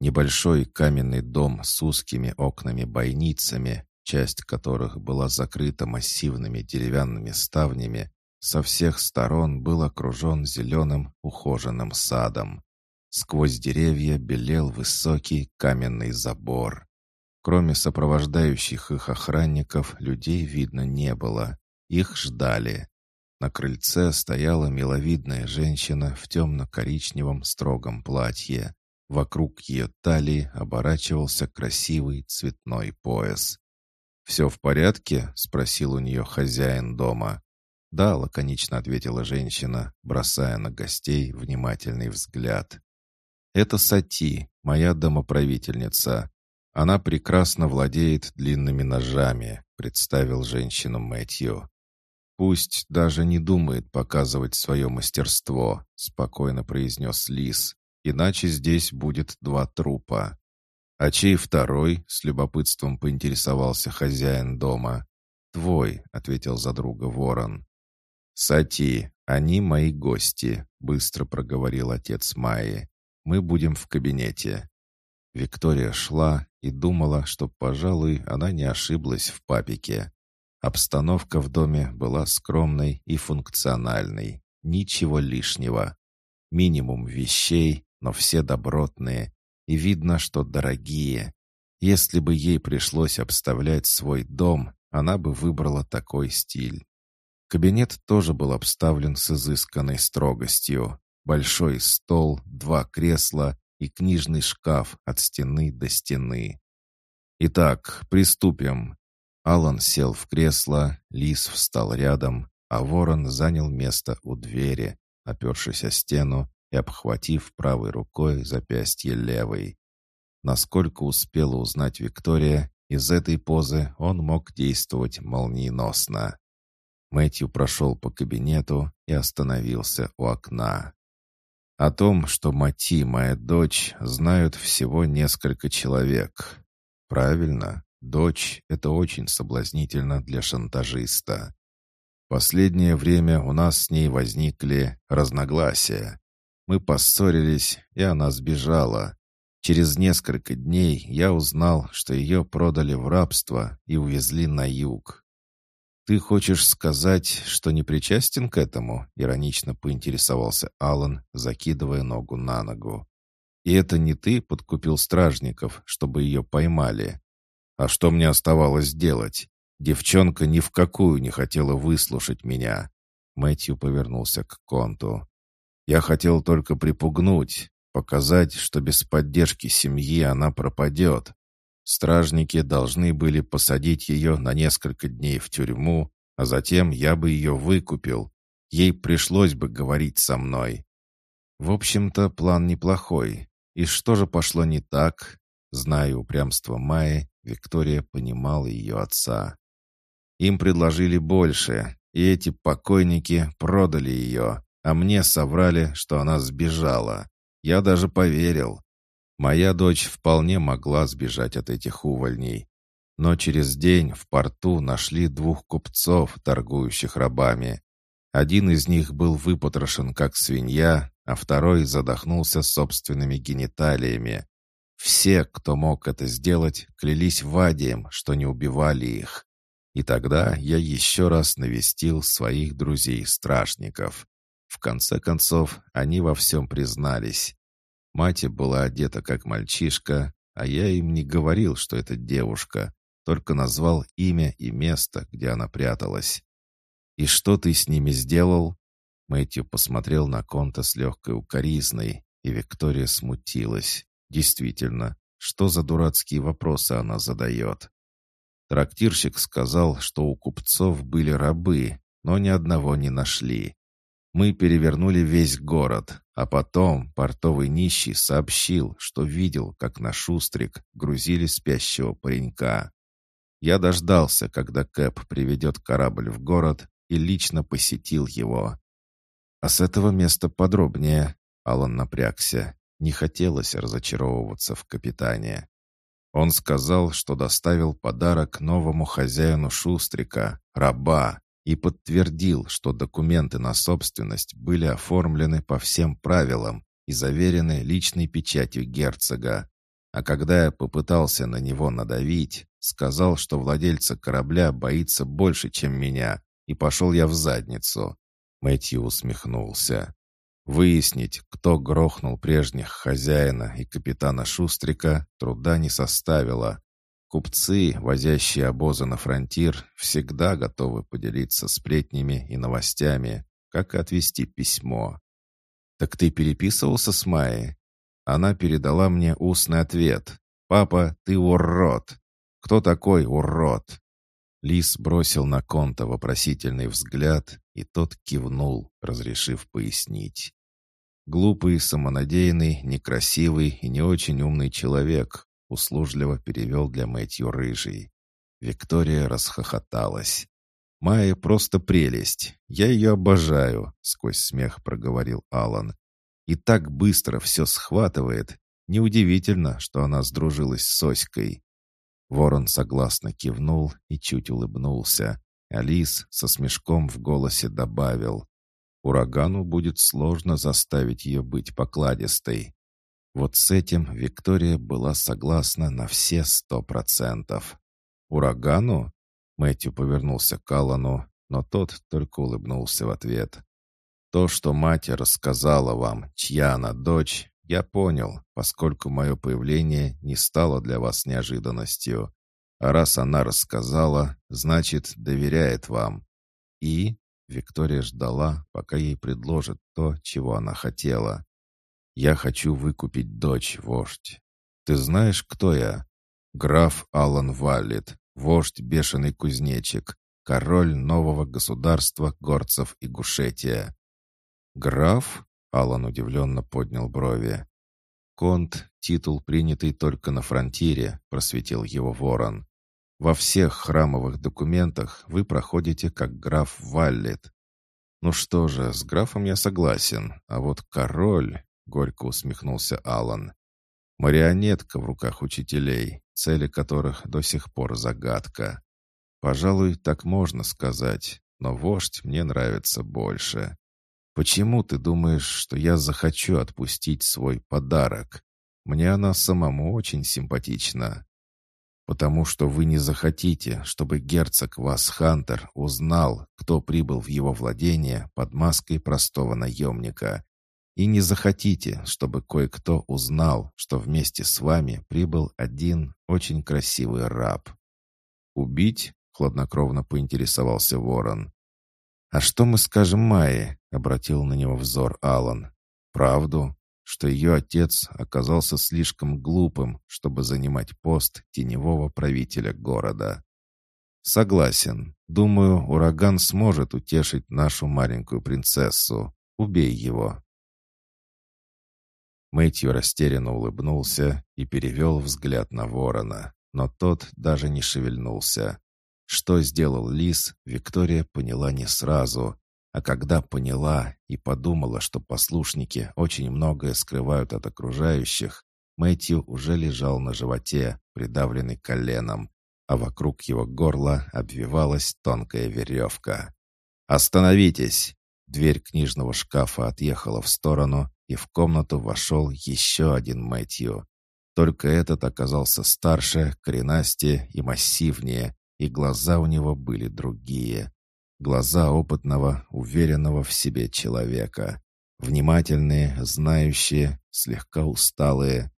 Небольшой каменный дом с узкими окнами-бойницами, часть которых была закрыта массивными деревянными ставнями, со всех сторон был окружен зеленым ухоженным садом. Сквозь деревья белел высокий каменный забор. Кроме сопровождающих их охранников, людей видно не было. Их ждали. На крыльце стояла миловидная женщина в темно-коричневом строгом платье. Вокруг ее талии оборачивался красивый цветной пояс. «Все в порядке?» — спросил у нее хозяин дома. «Да», — лаконично ответила женщина, бросая на гостей внимательный взгляд. «Это Сати, моя домоправительница. Она прекрасно владеет длинными ножами», — представил женщину Мэтью. «Пусть даже не думает показывать свое мастерство», — спокойно произнес Лис. «Иначе здесь будет два трупа». «А чей второй?» — с любопытством поинтересовался хозяин дома. «Твой», — ответил за друга ворон. «Сати, они мои гости», — быстро проговорил отец Майи. «Мы будем в кабинете». Виктория шла и думала, что, пожалуй, она не ошиблась в папике. Обстановка в доме была скромной и функциональной. Ничего лишнего. Минимум вещей, но все добротные. И видно, что дорогие. Если бы ей пришлось обставлять свой дом, она бы выбрала такой стиль. Кабинет тоже был обставлен с изысканной строгостью. Большой стол, два кресла и книжный шкаф от стены до стены. «Итак, приступим». Алан сел в кресло, Лис встал рядом, а ворон занял место у двери, опершись о стену и обхватив правой рукой запястье левой. Насколько успела узнать Виктория, из этой позы он мог действовать молниеносно. Мэтью прошел по кабинету и остановился у окна. О том, что Мати, моя дочь, знают всего несколько человек. Правильно, дочь — это очень соблазнительно для шантажиста. Последнее время у нас с ней возникли разногласия. Мы поссорились, и она сбежала. Через несколько дней я узнал, что ее продали в рабство и увезли на юг. «Ты хочешь сказать, что не причастен к этому?» — иронично поинтересовался Алан, закидывая ногу на ногу. «И это не ты подкупил стражников, чтобы ее поймали?» «А что мне оставалось делать? Девчонка ни в какую не хотела выслушать меня». Мэтью повернулся к Конту. «Я хотел только припугнуть, показать, что без поддержки семьи она пропадет. Стражники должны были посадить ее на несколько дней в тюрьму, а затем я бы ее выкупил. Ей пришлось бы говорить со мной. В общем-то, план неплохой. И что же пошло не так? Зная упрямство Майи, Виктория понимала ее отца. Им предложили больше, и эти покойники продали ее, а мне соврали, что она сбежала. Я даже поверил. Моя дочь вполне могла сбежать от этих увольней. Но через день в порту нашли двух купцов, торгующих рабами. Один из них был выпотрошен как свинья, а второй задохнулся собственными гениталиями. Все, кто мог это сделать, клялись Вадием, что не убивали их. И тогда я еще раз навестил своих друзей-стражников. В конце концов, они во всем признались. Мать была одета как мальчишка, а я им не говорил, что это девушка, только назвал имя и место, где она пряталась. «И что ты с ними сделал?» Мэтью посмотрел на Конта с легкой укоризной, и Виктория смутилась. Действительно, что за дурацкие вопросы она задает? Трактирщик сказал, что у купцов были рабы, но ни одного не нашли. Мы перевернули весь город, а потом портовый нищий сообщил, что видел, как на шустрик грузили спящего паренька. Я дождался, когда Кэп приведет корабль в город и лично посетил его. А с этого места подробнее. Алан напрягся. Не хотелось разочаровываться в капитане. Он сказал, что доставил подарок новому хозяину Шустрика, раба, и подтвердил, что документы на собственность были оформлены по всем правилам и заверены личной печатью герцога. А когда я попытался на него надавить, сказал, что владельца корабля боится больше, чем меня, и пошел я в задницу. Мэтью усмехнулся. Выяснить, кто грохнул прежних хозяина и капитана Шустрика, труда не составило. Купцы, возящие обозы на фронтир, всегда готовы поделиться сплетнями и новостями, как и отвести письмо. «Так ты переписывался с Майей?» Она передала мне устный ответ. «Папа, ты урод!» «Кто такой урод?» Лис бросил на Конта вопросительный взгляд, и тот кивнул, разрешив пояснить. Глупый, самонадеянный, некрасивый и не очень умный человек, услужливо перевел для Мэтью Рыжий. Виктория расхохоталась. «Майя просто прелесть. Я ее обожаю», — сквозь смех проговорил Алан. «И так быстро все схватывает. Неудивительно, что она сдружилась с Соськой». Ворон согласно кивнул и чуть улыбнулся. Алис со смешком в голосе добавил. «Урагану будет сложно заставить ее быть покладистой». Вот с этим Виктория была согласна на все сто процентов. «Урагану?» Мэтью повернулся к Аллану, но тот только улыбнулся в ответ. «То, что мать рассказала вам, чья она дочь, я понял, поскольку мое появление не стало для вас неожиданностью. А раз она рассказала, значит, доверяет вам. И...» Виктория ждала, пока ей предложат то, чего она хотела. Я хочу выкупить дочь, вождь. Ты знаешь, кто я? Граф Алан Валлет, вождь бешеный кузнечик, король нового государства горцев и Гушетия. «Граф?» — Алан удивленно поднял брови. «Конт — титул, принятый только на фронтире», — просветил его ворон. «Во всех храмовых документах вы проходите как граф Валлет. Ну что же, с графом я согласен, а вот король...» — горько усмехнулся Алан. «Марионетка в руках учителей, цели которых до сих пор загадка. Пожалуй, так можно сказать, но вождь мне нравится больше. Почему ты думаешь, что я захочу отпустить свой подарок? Мне она самому очень симпатична. Потому что вы не захотите, чтобы герцог вас Хантер узнал, кто прибыл в его владение под маской простого наемника. И не захотите, чтобы кое-кто узнал, что вместе с вами прибыл один очень красивый раб. Убить? — хладнокровно поинтересовался ворон. «А что мы скажем Майе?» — обратил на него взор Алан. «Правду, что ее отец оказался слишком глупым, чтобы занимать пост теневого правителя города». «Согласен. Думаю, ураган сможет утешить нашу маленькую принцессу. Убей его». Мэтью растерянно улыбнулся и перевел взгляд на ворона, но тот даже не шевельнулся. Что сделал Лис, Виктория поняла не сразу, а когда поняла и подумала, что послушники очень многое скрывают от окружающих, Мэтью уже лежал на животе, придавленный коленом, а вокруг его горла обвивалась тонкая веревка. «Остановитесь!» Дверь книжного шкафа отъехала в сторону, и в комнату вошел еще один Мэтью. Только этот оказался старше, коренастее и массивнее, и глаза у него были другие. Глаза опытного, уверенного в себе человека. Внимательные, знающие, слегка усталые.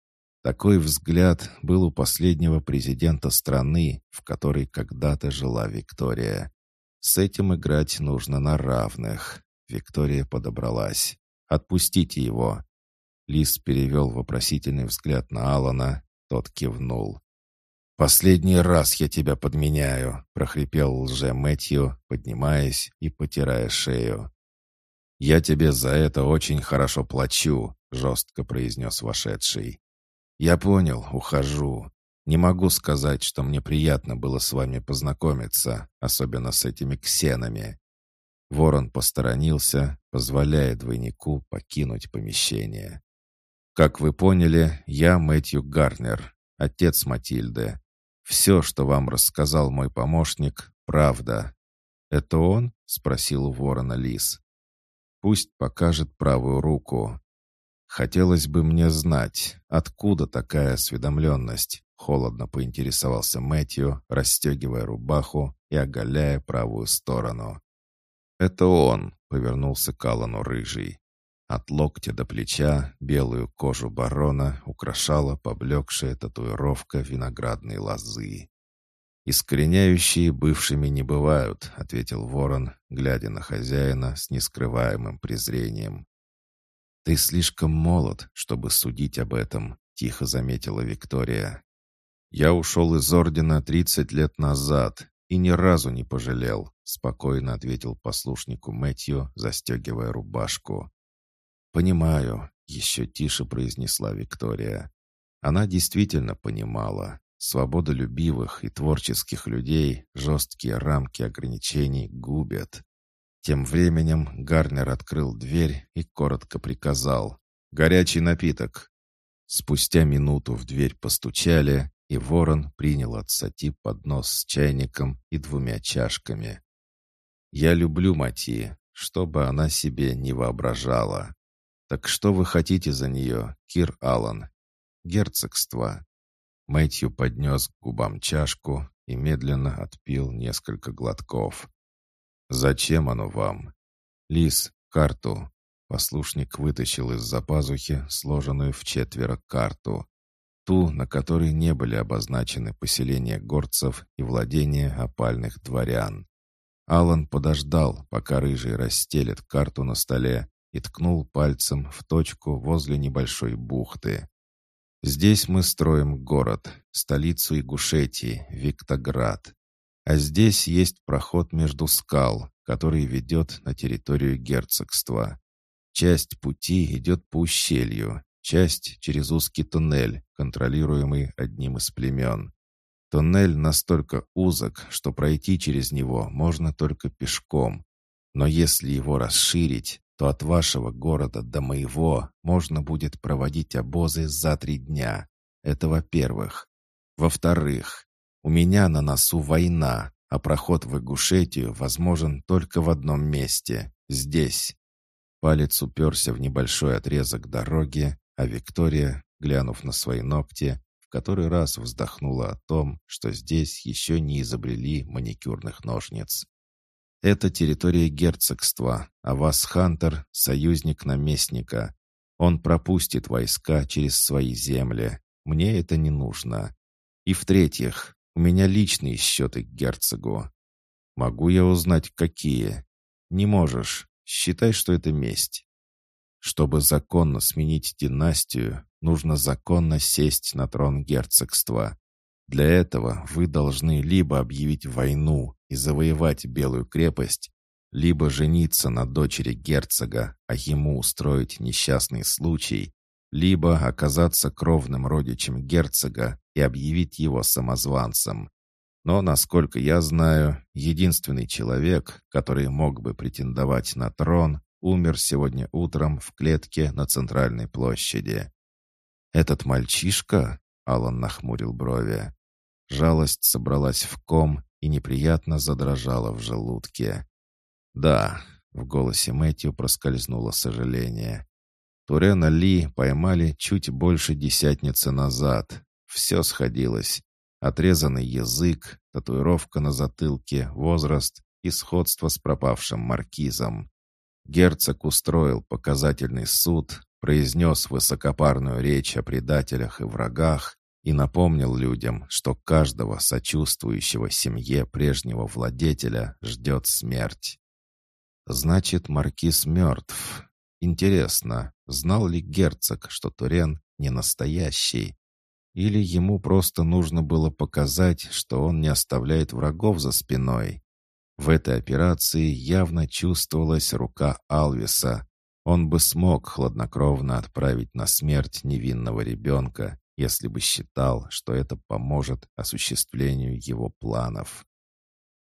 Такой взгляд был у последнего президента страны, в которой когда-то жила Виктория. С этим играть нужно на равных. Виктория подобралась. «Отпустите его!» Лис перевел вопросительный взгляд на Алана. Тот кивнул. «Последний раз я тебя подменяю», — прохрипел лже Мэтью, поднимаясь и потирая шею. «Я тебе за это очень хорошо плачу», — жестко произнес вошедший. «Я понял, ухожу. Не могу сказать, что мне приятно было с вами познакомиться, особенно с этими ксенами». Ворон посторонился, позволяя двойнику покинуть помещение. «Как вы поняли, я Мэтью Гарнер, отец Матильды. Все, что вам рассказал мой помощник, правда. Это он? спросил у ворона лис. Пусть покажет правую руку. Хотелось бы мне знать, откуда такая осведомленность, холодно поинтересовался Мэтью, расстегивая рубаху и оголяя правую сторону. «Это он», — повернулся к Аллану Рыжий. От локтя до плеча белую кожу барона украшала поблекшая татуировка виноградной лозы. «Искореняющие бывшими не бывают», — ответил ворон, глядя на хозяина с нескрываемым презрением. «Ты слишком молод, чтобы судить об этом», — тихо заметила Виктория. «Я ушел из ордена тридцать лет назад и ни разу не пожалел», — спокойно ответил послушнику Мэтью, застегивая рубашку. «Понимаю», — еще тише произнесла Виктория. Она действительно понимала. Свободолюбивых и творческих людей жесткие рамки ограничений губят. Тем временем Гарнер открыл дверь и коротко приказал «Горячий напиток». Спустя минуту в дверь постучали, и ворон принял от Сати поднос с чайником и двумя чашками. «Я люблю Мати, чтобы она себе не воображала. «Так что вы хотите за нее, Кир Аллан?» «Герцогство». Мэтью поднес к губам чашку и медленно отпил несколько глотков. «Зачем оно вам?» «Лис, карту». Послушник вытащил из-за пазухи сложенную в четверо карту. Ту, на которой не были обозначены поселения горцев и владения опальных дворян. Алан подождал, пока рыжий расстелит карту на столе, и ткнул пальцем в точку возле небольшой бухты. Здесь мы строим город, столицу Ингушетии, Виктоград. А здесь есть проход между скал, который ведет на территорию герцогства. Часть пути идет по ущелью, часть через узкий туннель, контролируемый одним из племен. Туннель настолько узок, что пройти через него можно только пешком. Но если его расширить, то от вашего города до моего можно будет проводить обозы за три дня. Это во-первых. Во-вторых, у меня на носу война, а проход в Игушетию возможен только в одном месте — здесь. Палец уперся в небольшой отрезок дороги, а Виктория, глянув на свои ногти, в который раз вздохнула о том, что здесь еще не изобрели маникюрных ножниц. «Это территория герцогства, а вас, Хантер, союзник наместника. Он пропустит войска через свои земли. Мне это не нужно. И в-третьих, у меня личные счеты к герцогу. Могу я узнать, какие? Не можешь. Считай, что это месть. Чтобы законно сменить династию, нужно законно сесть на трон герцогства. Для этого вы должны либо объявить войну и завоевать Белую крепость, либо жениться на дочери герцога, а ему устроить несчастный случай, либо оказаться кровным родичем герцога и объявить его самозванцем. Но, насколько я знаю, единственный человек, который мог бы претендовать на трон, умер сегодня утром в клетке на центральной площади. «Этот мальчишка?» — Алан нахмурил брови. Жалость собралась в ком и неприятно задрожала в желудке. «Да», — в голосе Мэтью проскользнуло сожаление. Турена Ли поймали чуть больше десятницы назад. Все сходилось. Отрезанный язык, татуировка на затылке, возраст и сходство с пропавшим маркизом. Герцог устроил показательный суд, произнес высокопарную речь о предателях и врагах и напомнил людям, что каждого сочувствующего семье прежнего владетеля ждет смерть. Значит, маркиз мертв. Интересно, знал ли герцог, что Турен не настоящий? Или ему просто нужно было показать, что он не оставляет врагов за спиной? В этой операции явно чувствовалась рука Алвиса. Он бы смог хладнокровно отправить на смерть невинного ребенка, если бы считал, что это поможет осуществлению его планов.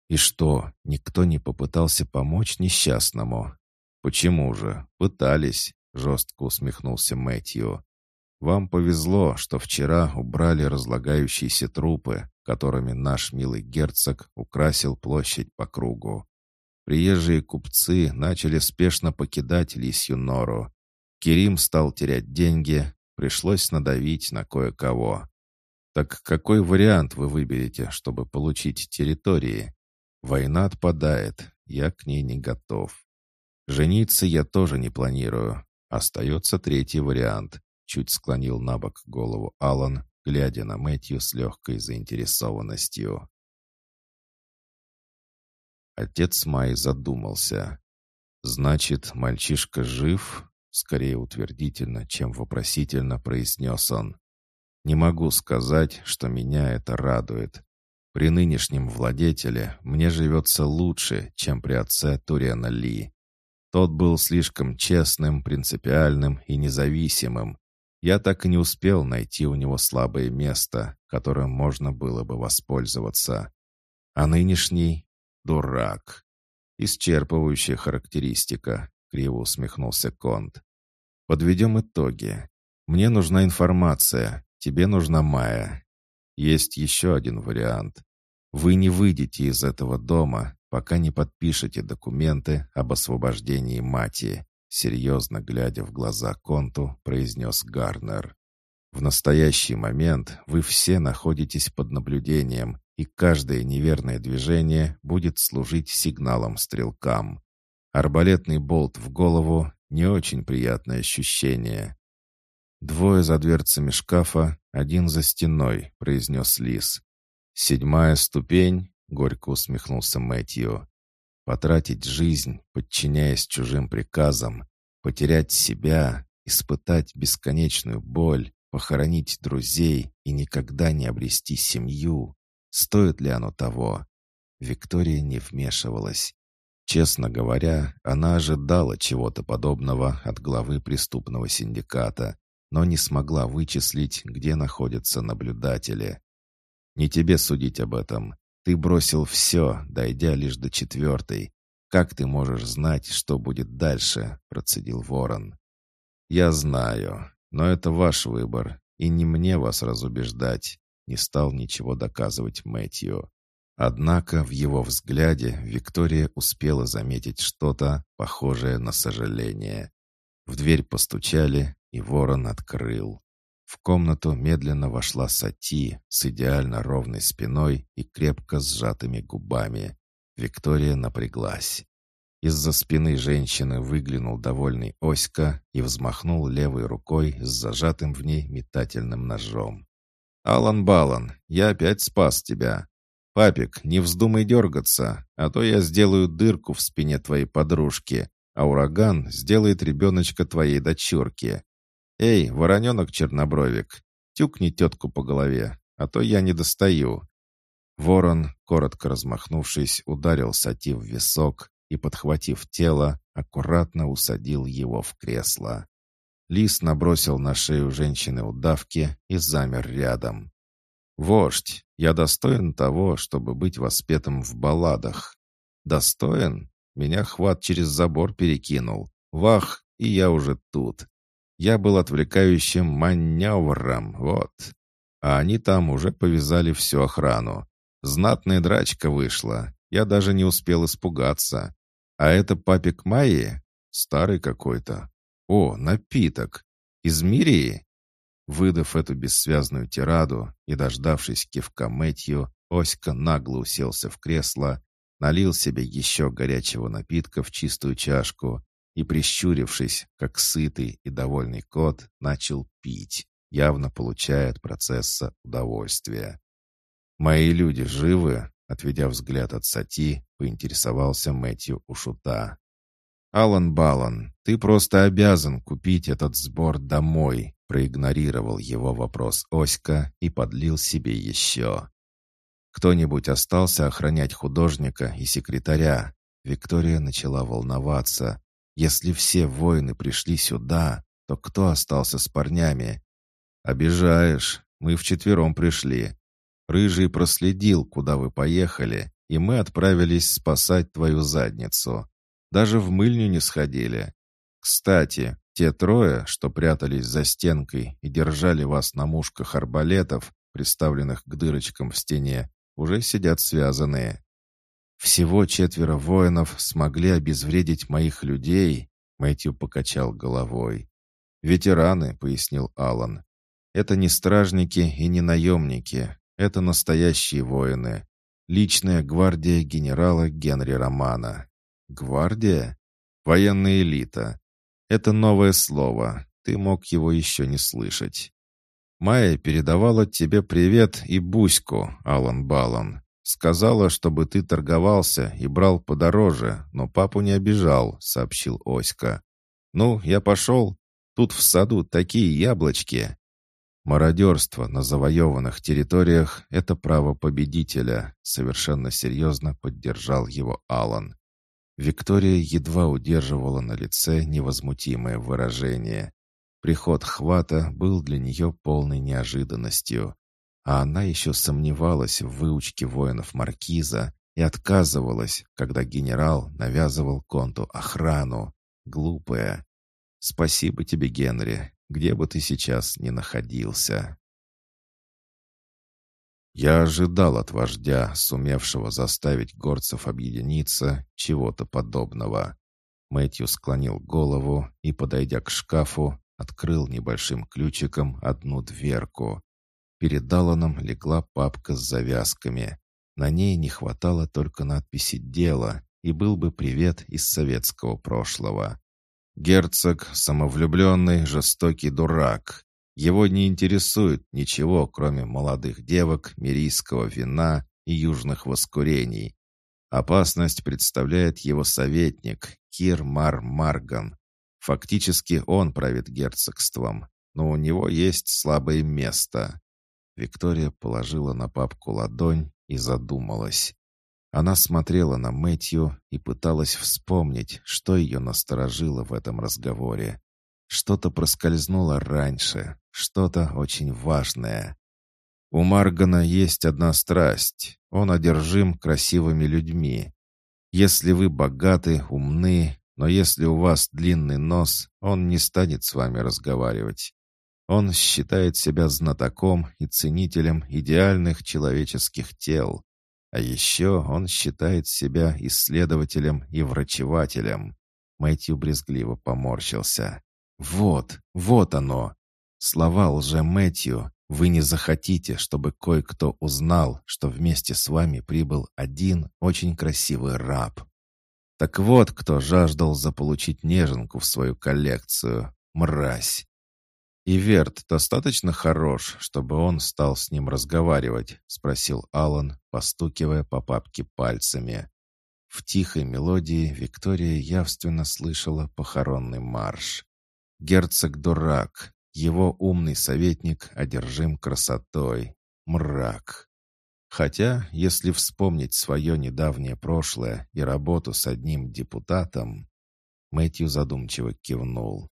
И что, никто не попытался помочь несчастному? Почему же? Пытались, жестко усмехнулся Мэтью. Вам повезло, что вчера убрали разлагающиеся трупы, которыми наш милый герцог украсил площадь по кругу. Приезжие купцы начали спешно покидать лисью нору. Керим стал терять деньги, пришлось надавить на кое-кого. Так какой вариант вы выберете, чтобы получить территории? Война отпадает, я к ней не готов. Жениться я тоже не планирую. Остается третий вариант. Чуть склонил на бок голову Алан, глядя на Мэтью с легкой заинтересованностью. Отец Май задумался. «Значит, мальчишка жив?» Скорее утвердительно, чем вопросительно произнес он. «Не могу сказать, что меня это радует. При нынешнем владетеле мне живется лучше, чем при отце Турена Ли. Тот был слишком честным, принципиальным и независимым, я так и не успел найти у него слабое место, которым можно было бы воспользоваться. А нынешний — дурак. Исчерпывающая характеристика, — криво усмехнулся Конт. Подведем итоги. Мне нужна информация, тебе нужна Майя. Есть еще один вариант. Вы не выйдете из этого дома, пока не подпишете документы об освобождении Мати серьезно глядя в глаза Конту, произнес Гарнер. «В настоящий момент вы все находитесь под наблюдением, и каждое неверное движение будет служить сигналом стрелкам. Арбалетный болт в голову — не очень приятное ощущение». «Двое за дверцами шкафа, один за стеной», — произнес Лис. «Седьмая ступень», — горько усмехнулся Мэтью. Потратить жизнь, подчиняясь чужим приказам, потерять себя, испытать бесконечную боль похоронить друзей и никогда не обрести семью. Стоит ли оно того? Виктория не вмешивалась. Честно говоря, она ожидала чего-то подобного от главы преступного синдиката, но не смогла вычислить, где находятся наблюдатели. «Не тебе судить об этом. Ты бросил все, дойдя лишь до четвертой. Как ты можешь знать, что будет дальше?» — процедил ворон. «Я знаю, но это ваш выбор, и не мне вас разубеждать», — не стал ничего доказывать Мэтью. Однако в его взгляде Виктория успела заметить что-то, похожее на сожаление. В дверь постучали, и ворон открыл. В комнату медленно вошла Сати с идеально ровной спиной и крепко сжатыми губами. Виктория напряглась. Из-за спины женщины выглянул довольный Оська и взмахнул левой рукой с зажатым в ней метательным ножом. «Алан Балан, я опять спас тебя. Папик, не вздумай дергаться, а то я сделаю дырку в спине твоей подружки, а ураган сделает ребеночка твоей дочурки. «Эй, вороненок-чернобровик, тюкни тетку по голове, а то я не достаю». Ворон, коротко размахнувшись, ударил Сати в висок и, подхватив тело, аккуратно усадил его в кресло. Лис набросил на шею женщины удавки и замер рядом. «Вождь, я достоин того, чтобы быть воспетым в балладах. Достоин? Меня хват через забор перекинул. Вах, и я уже тут. Я был отвлекающим маневром, вот. А они там уже повязали всю охрану. Знатная драчка вышла. Я даже не успел испугаться. А это папик Майи? Старый какой-то. О, напиток. Из Мирии? Выдав эту бессвязную тираду и дождавшись кивка Мэтью, Оська нагло уселся в кресло, налил себе еще горячего напитка в чистую чашку и, прищурившись, как сытый и довольный кот, начал пить, явно получая от процесса удовольствие. «Мои люди живы?» — отведя взгляд от Сати, поинтересовался Мэтью у шута. «Алан Балан, ты просто обязан купить этот сбор домой», проигнорировал его вопрос Оська и подлил себе еще. «Кто-нибудь остался охранять художника и секретаря?» Виктория начала волноваться, если все воины пришли сюда, то кто остался с парнями? Обижаешь, мы вчетвером пришли. Рыжий проследил, куда вы поехали, и мы отправились спасать твою задницу. Даже в мыльню не сходили. Кстати, те трое, что прятались за стенкой и держали вас на мушках арбалетов, приставленных к дырочкам в стене, уже сидят связанные. Всего четверо воинов смогли обезвредить моих людей, Мэтью покачал головой. «Ветераны», — пояснил Алан. «Это не стражники и не наемники. Это настоящие воины. Личная гвардия генерала Генри Романа». «Гвардия?» «Военная элита. Это новое слово. Ты мог его еще не слышать». «Майя передавала тебе привет и буську, Алан Балан. «Сказала, чтобы ты торговался и брал подороже, но папу не обижал», — сообщил Оська. «Ну, я пошел. Тут в саду такие яблочки». «Мародерство на завоеванных территориях — это право победителя», — совершенно серьезно поддержал его Алан. Виктория едва удерживала на лице невозмутимое выражение. Приход хвата был для нее полной неожиданностью. А она еще сомневалась в выучке воинов Маркиза и отказывалась, когда генерал навязывал Конту охрану. Глупая. Спасибо тебе, Генри, где бы ты сейчас ни находился. Я ожидал от вождя, сумевшего заставить горцев объединиться, чего-то подобного. Мэтью склонил голову и, подойдя к шкафу, открыл небольшим ключиком одну дверку. Перед Алланом легла папка с завязками. На ней не хватало только надписи «Дело», и был бы привет из советского прошлого. Герцог — самовлюбленный, жестокий дурак. Его не интересует ничего, кроме молодых девок, мирийского вина и южных воскурений. Опасность представляет его советник Кир Мар Марган. Фактически он правит герцогством. но у него есть слабое место». Виктория положила на папку ладонь и задумалась. Она смотрела на Мэтью и пыталась вспомнить, что ее насторожило в этом разговоре. Что-то проскользнуло раньше, что-то очень важное. У Маргана есть одна страсть. Он одержим красивыми людьми. Если вы богаты, умны, но если у вас длинный нос, он не станет с вами разговаривать. Он считает себя знатоком и ценителем идеальных человеческих тел. А еще он считает себя исследователем и врачевателем. Мэтью брезгливо поморщился. «Вот, вот оно! Слова лже Мэтью. Вы не захотите, чтобы кое-кто узнал, что вместе с вами прибыл один очень красивый раб. Так вот, кто жаждал заполучить неженку в свою коллекцию. Мразь. «И Верт достаточно хорош, чтобы он стал с ним разговаривать?» — спросил Алан, постукивая по папке пальцами. В тихой мелодии Виктория явственно слышала похоронный марш. Герцог дурак, его умный советник одержим красотой. Мрак. Хотя, если вспомнить свое недавнее прошлое и работу с одним депутатом... Мэтью задумчиво кивнул.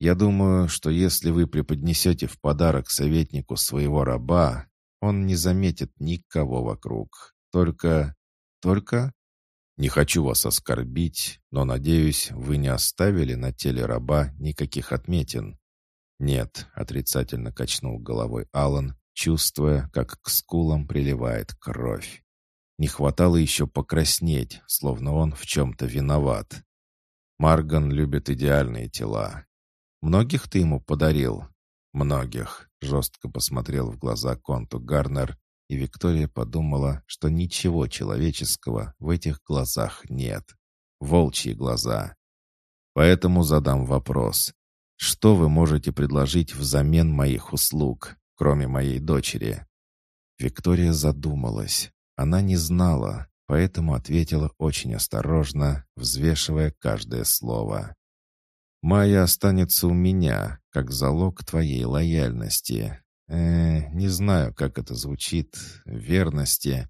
Я думаю, что если вы преподнесете в подарок советнику своего раба, он не заметит никого вокруг. Только... Только... Не хочу вас оскорбить, но, надеюсь, вы не оставили на теле раба никаких отметин. Нет, отрицательно качнул головой Алан, чувствуя, как к скулам приливает кровь. Не хватало еще покраснеть, словно он в чем-то виноват. Марган любит идеальные тела, Многих ты ему подарил?» «Многих», — жестко посмотрел в глаза Конту Гарнер, и Виктория подумала, что ничего человеческого в этих глазах нет. Волчьи глаза. Поэтому задам вопрос. Что вы можете предложить взамен моих услуг, кроме моей дочери?» Виктория задумалась. Она не знала, поэтому ответила очень осторожно, взвешивая каждое слово. Майя останется у меня, как залог твоей лояльности. Э, не знаю, как это звучит, верности.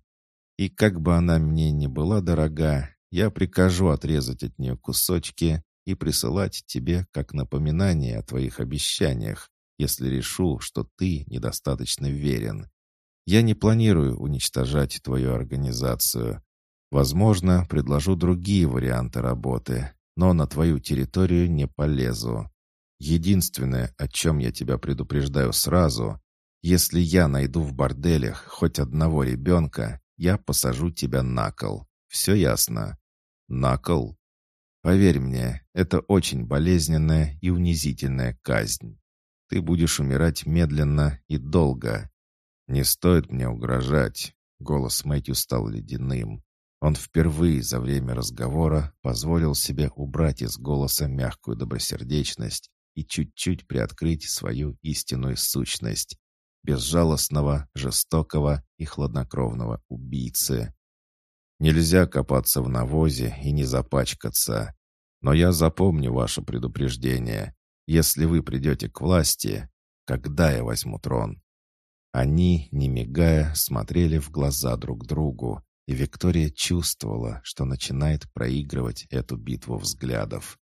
И как бы она мне ни была дорога, я прикажу отрезать от нее кусочки и присылать тебе как напоминание о твоих обещаниях, если решу, что ты недостаточно верен. Я не планирую уничтожать твою организацию. Возможно, предложу другие варианты работы, но на твою территорию не полезу. Единственное, о чем я тебя предупреждаю сразу, если я найду в борделях хоть одного ребенка, я посажу тебя на кол. Все ясно? На кол? Поверь мне, это очень болезненная и унизительная казнь. Ты будешь умирать медленно и долго. Не стоит мне угрожать. Голос Мэтью стал ледяным. Он впервые за время разговора позволил себе убрать из голоса мягкую добросердечность и чуть-чуть приоткрыть свою истинную сущность безжалостного, жестокого и хладнокровного убийцы. Нельзя копаться в навозе и не запачкаться. Но я запомню ваше предупреждение. Если вы придете к власти, когда я возьму трон?» Они, не мигая, смотрели в глаза друг другу, и Виктория чувствовала, что начинает проигрывать эту битву взглядов.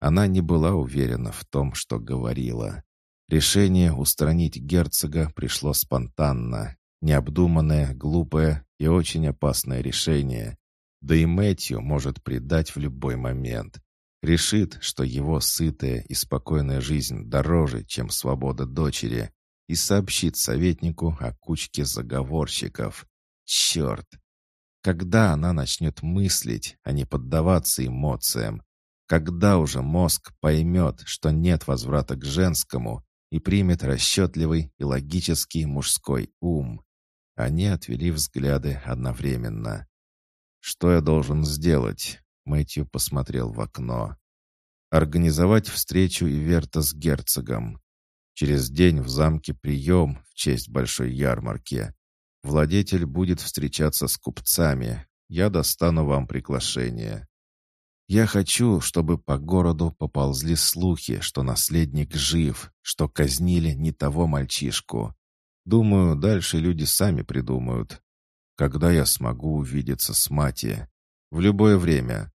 Она не была уверена в том, что говорила. Решение устранить герцога пришло спонтанно, необдуманное, глупое и очень опасное решение. Да и Мэтью может предать в любой момент. Решит, что его сытая и спокойная жизнь дороже, чем свобода дочери, и сообщит советнику о кучке заговорщиков. Черт! Когда она начнет мыслить, а не поддаваться эмоциям? Когда уже мозг поймет, что нет возврата к женскому и примет расчетливый и логический мужской ум? Они отвели взгляды одновременно. «Что я должен сделать?» Мэтью посмотрел в окно. «Организовать встречу Иверта с герцогом. Через день в замке прием в честь большой ярмарки. Владетель будет встречаться с купцами. Я достану вам приглашение. Я хочу, чтобы по городу поползли слухи, что наследник жив, что казнили не того мальчишку. Думаю, дальше люди сами придумают. Когда я смогу увидеться с Мати? В любое время.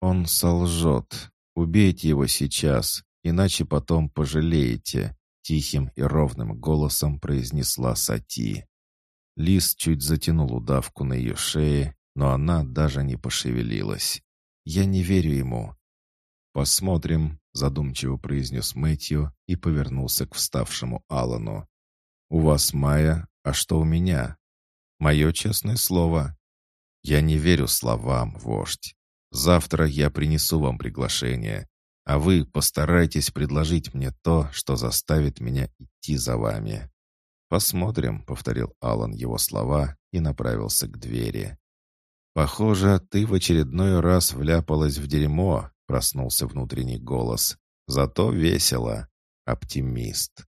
Он солжет. Убейте его сейчас, иначе потом пожалеете», — тихим и ровным голосом произнесла Сати. Лис чуть затянул удавку на ее шее, но она даже не пошевелилась. «Я не верю ему». «Посмотрим», — задумчиво произнес Мэтью и повернулся к вставшему Алану. «У вас Майя, а что у меня?» «Мое честное слово». «Я не верю словам, вождь. Завтра я принесу вам приглашение, а вы постарайтесь предложить мне то, что заставит меня идти за вами». «Посмотрим», — повторил Алан его слова и направился к двери. «Похоже, ты в очередной раз вляпалась в дерьмо», — проснулся внутренний голос. «Зато весело. Оптимист».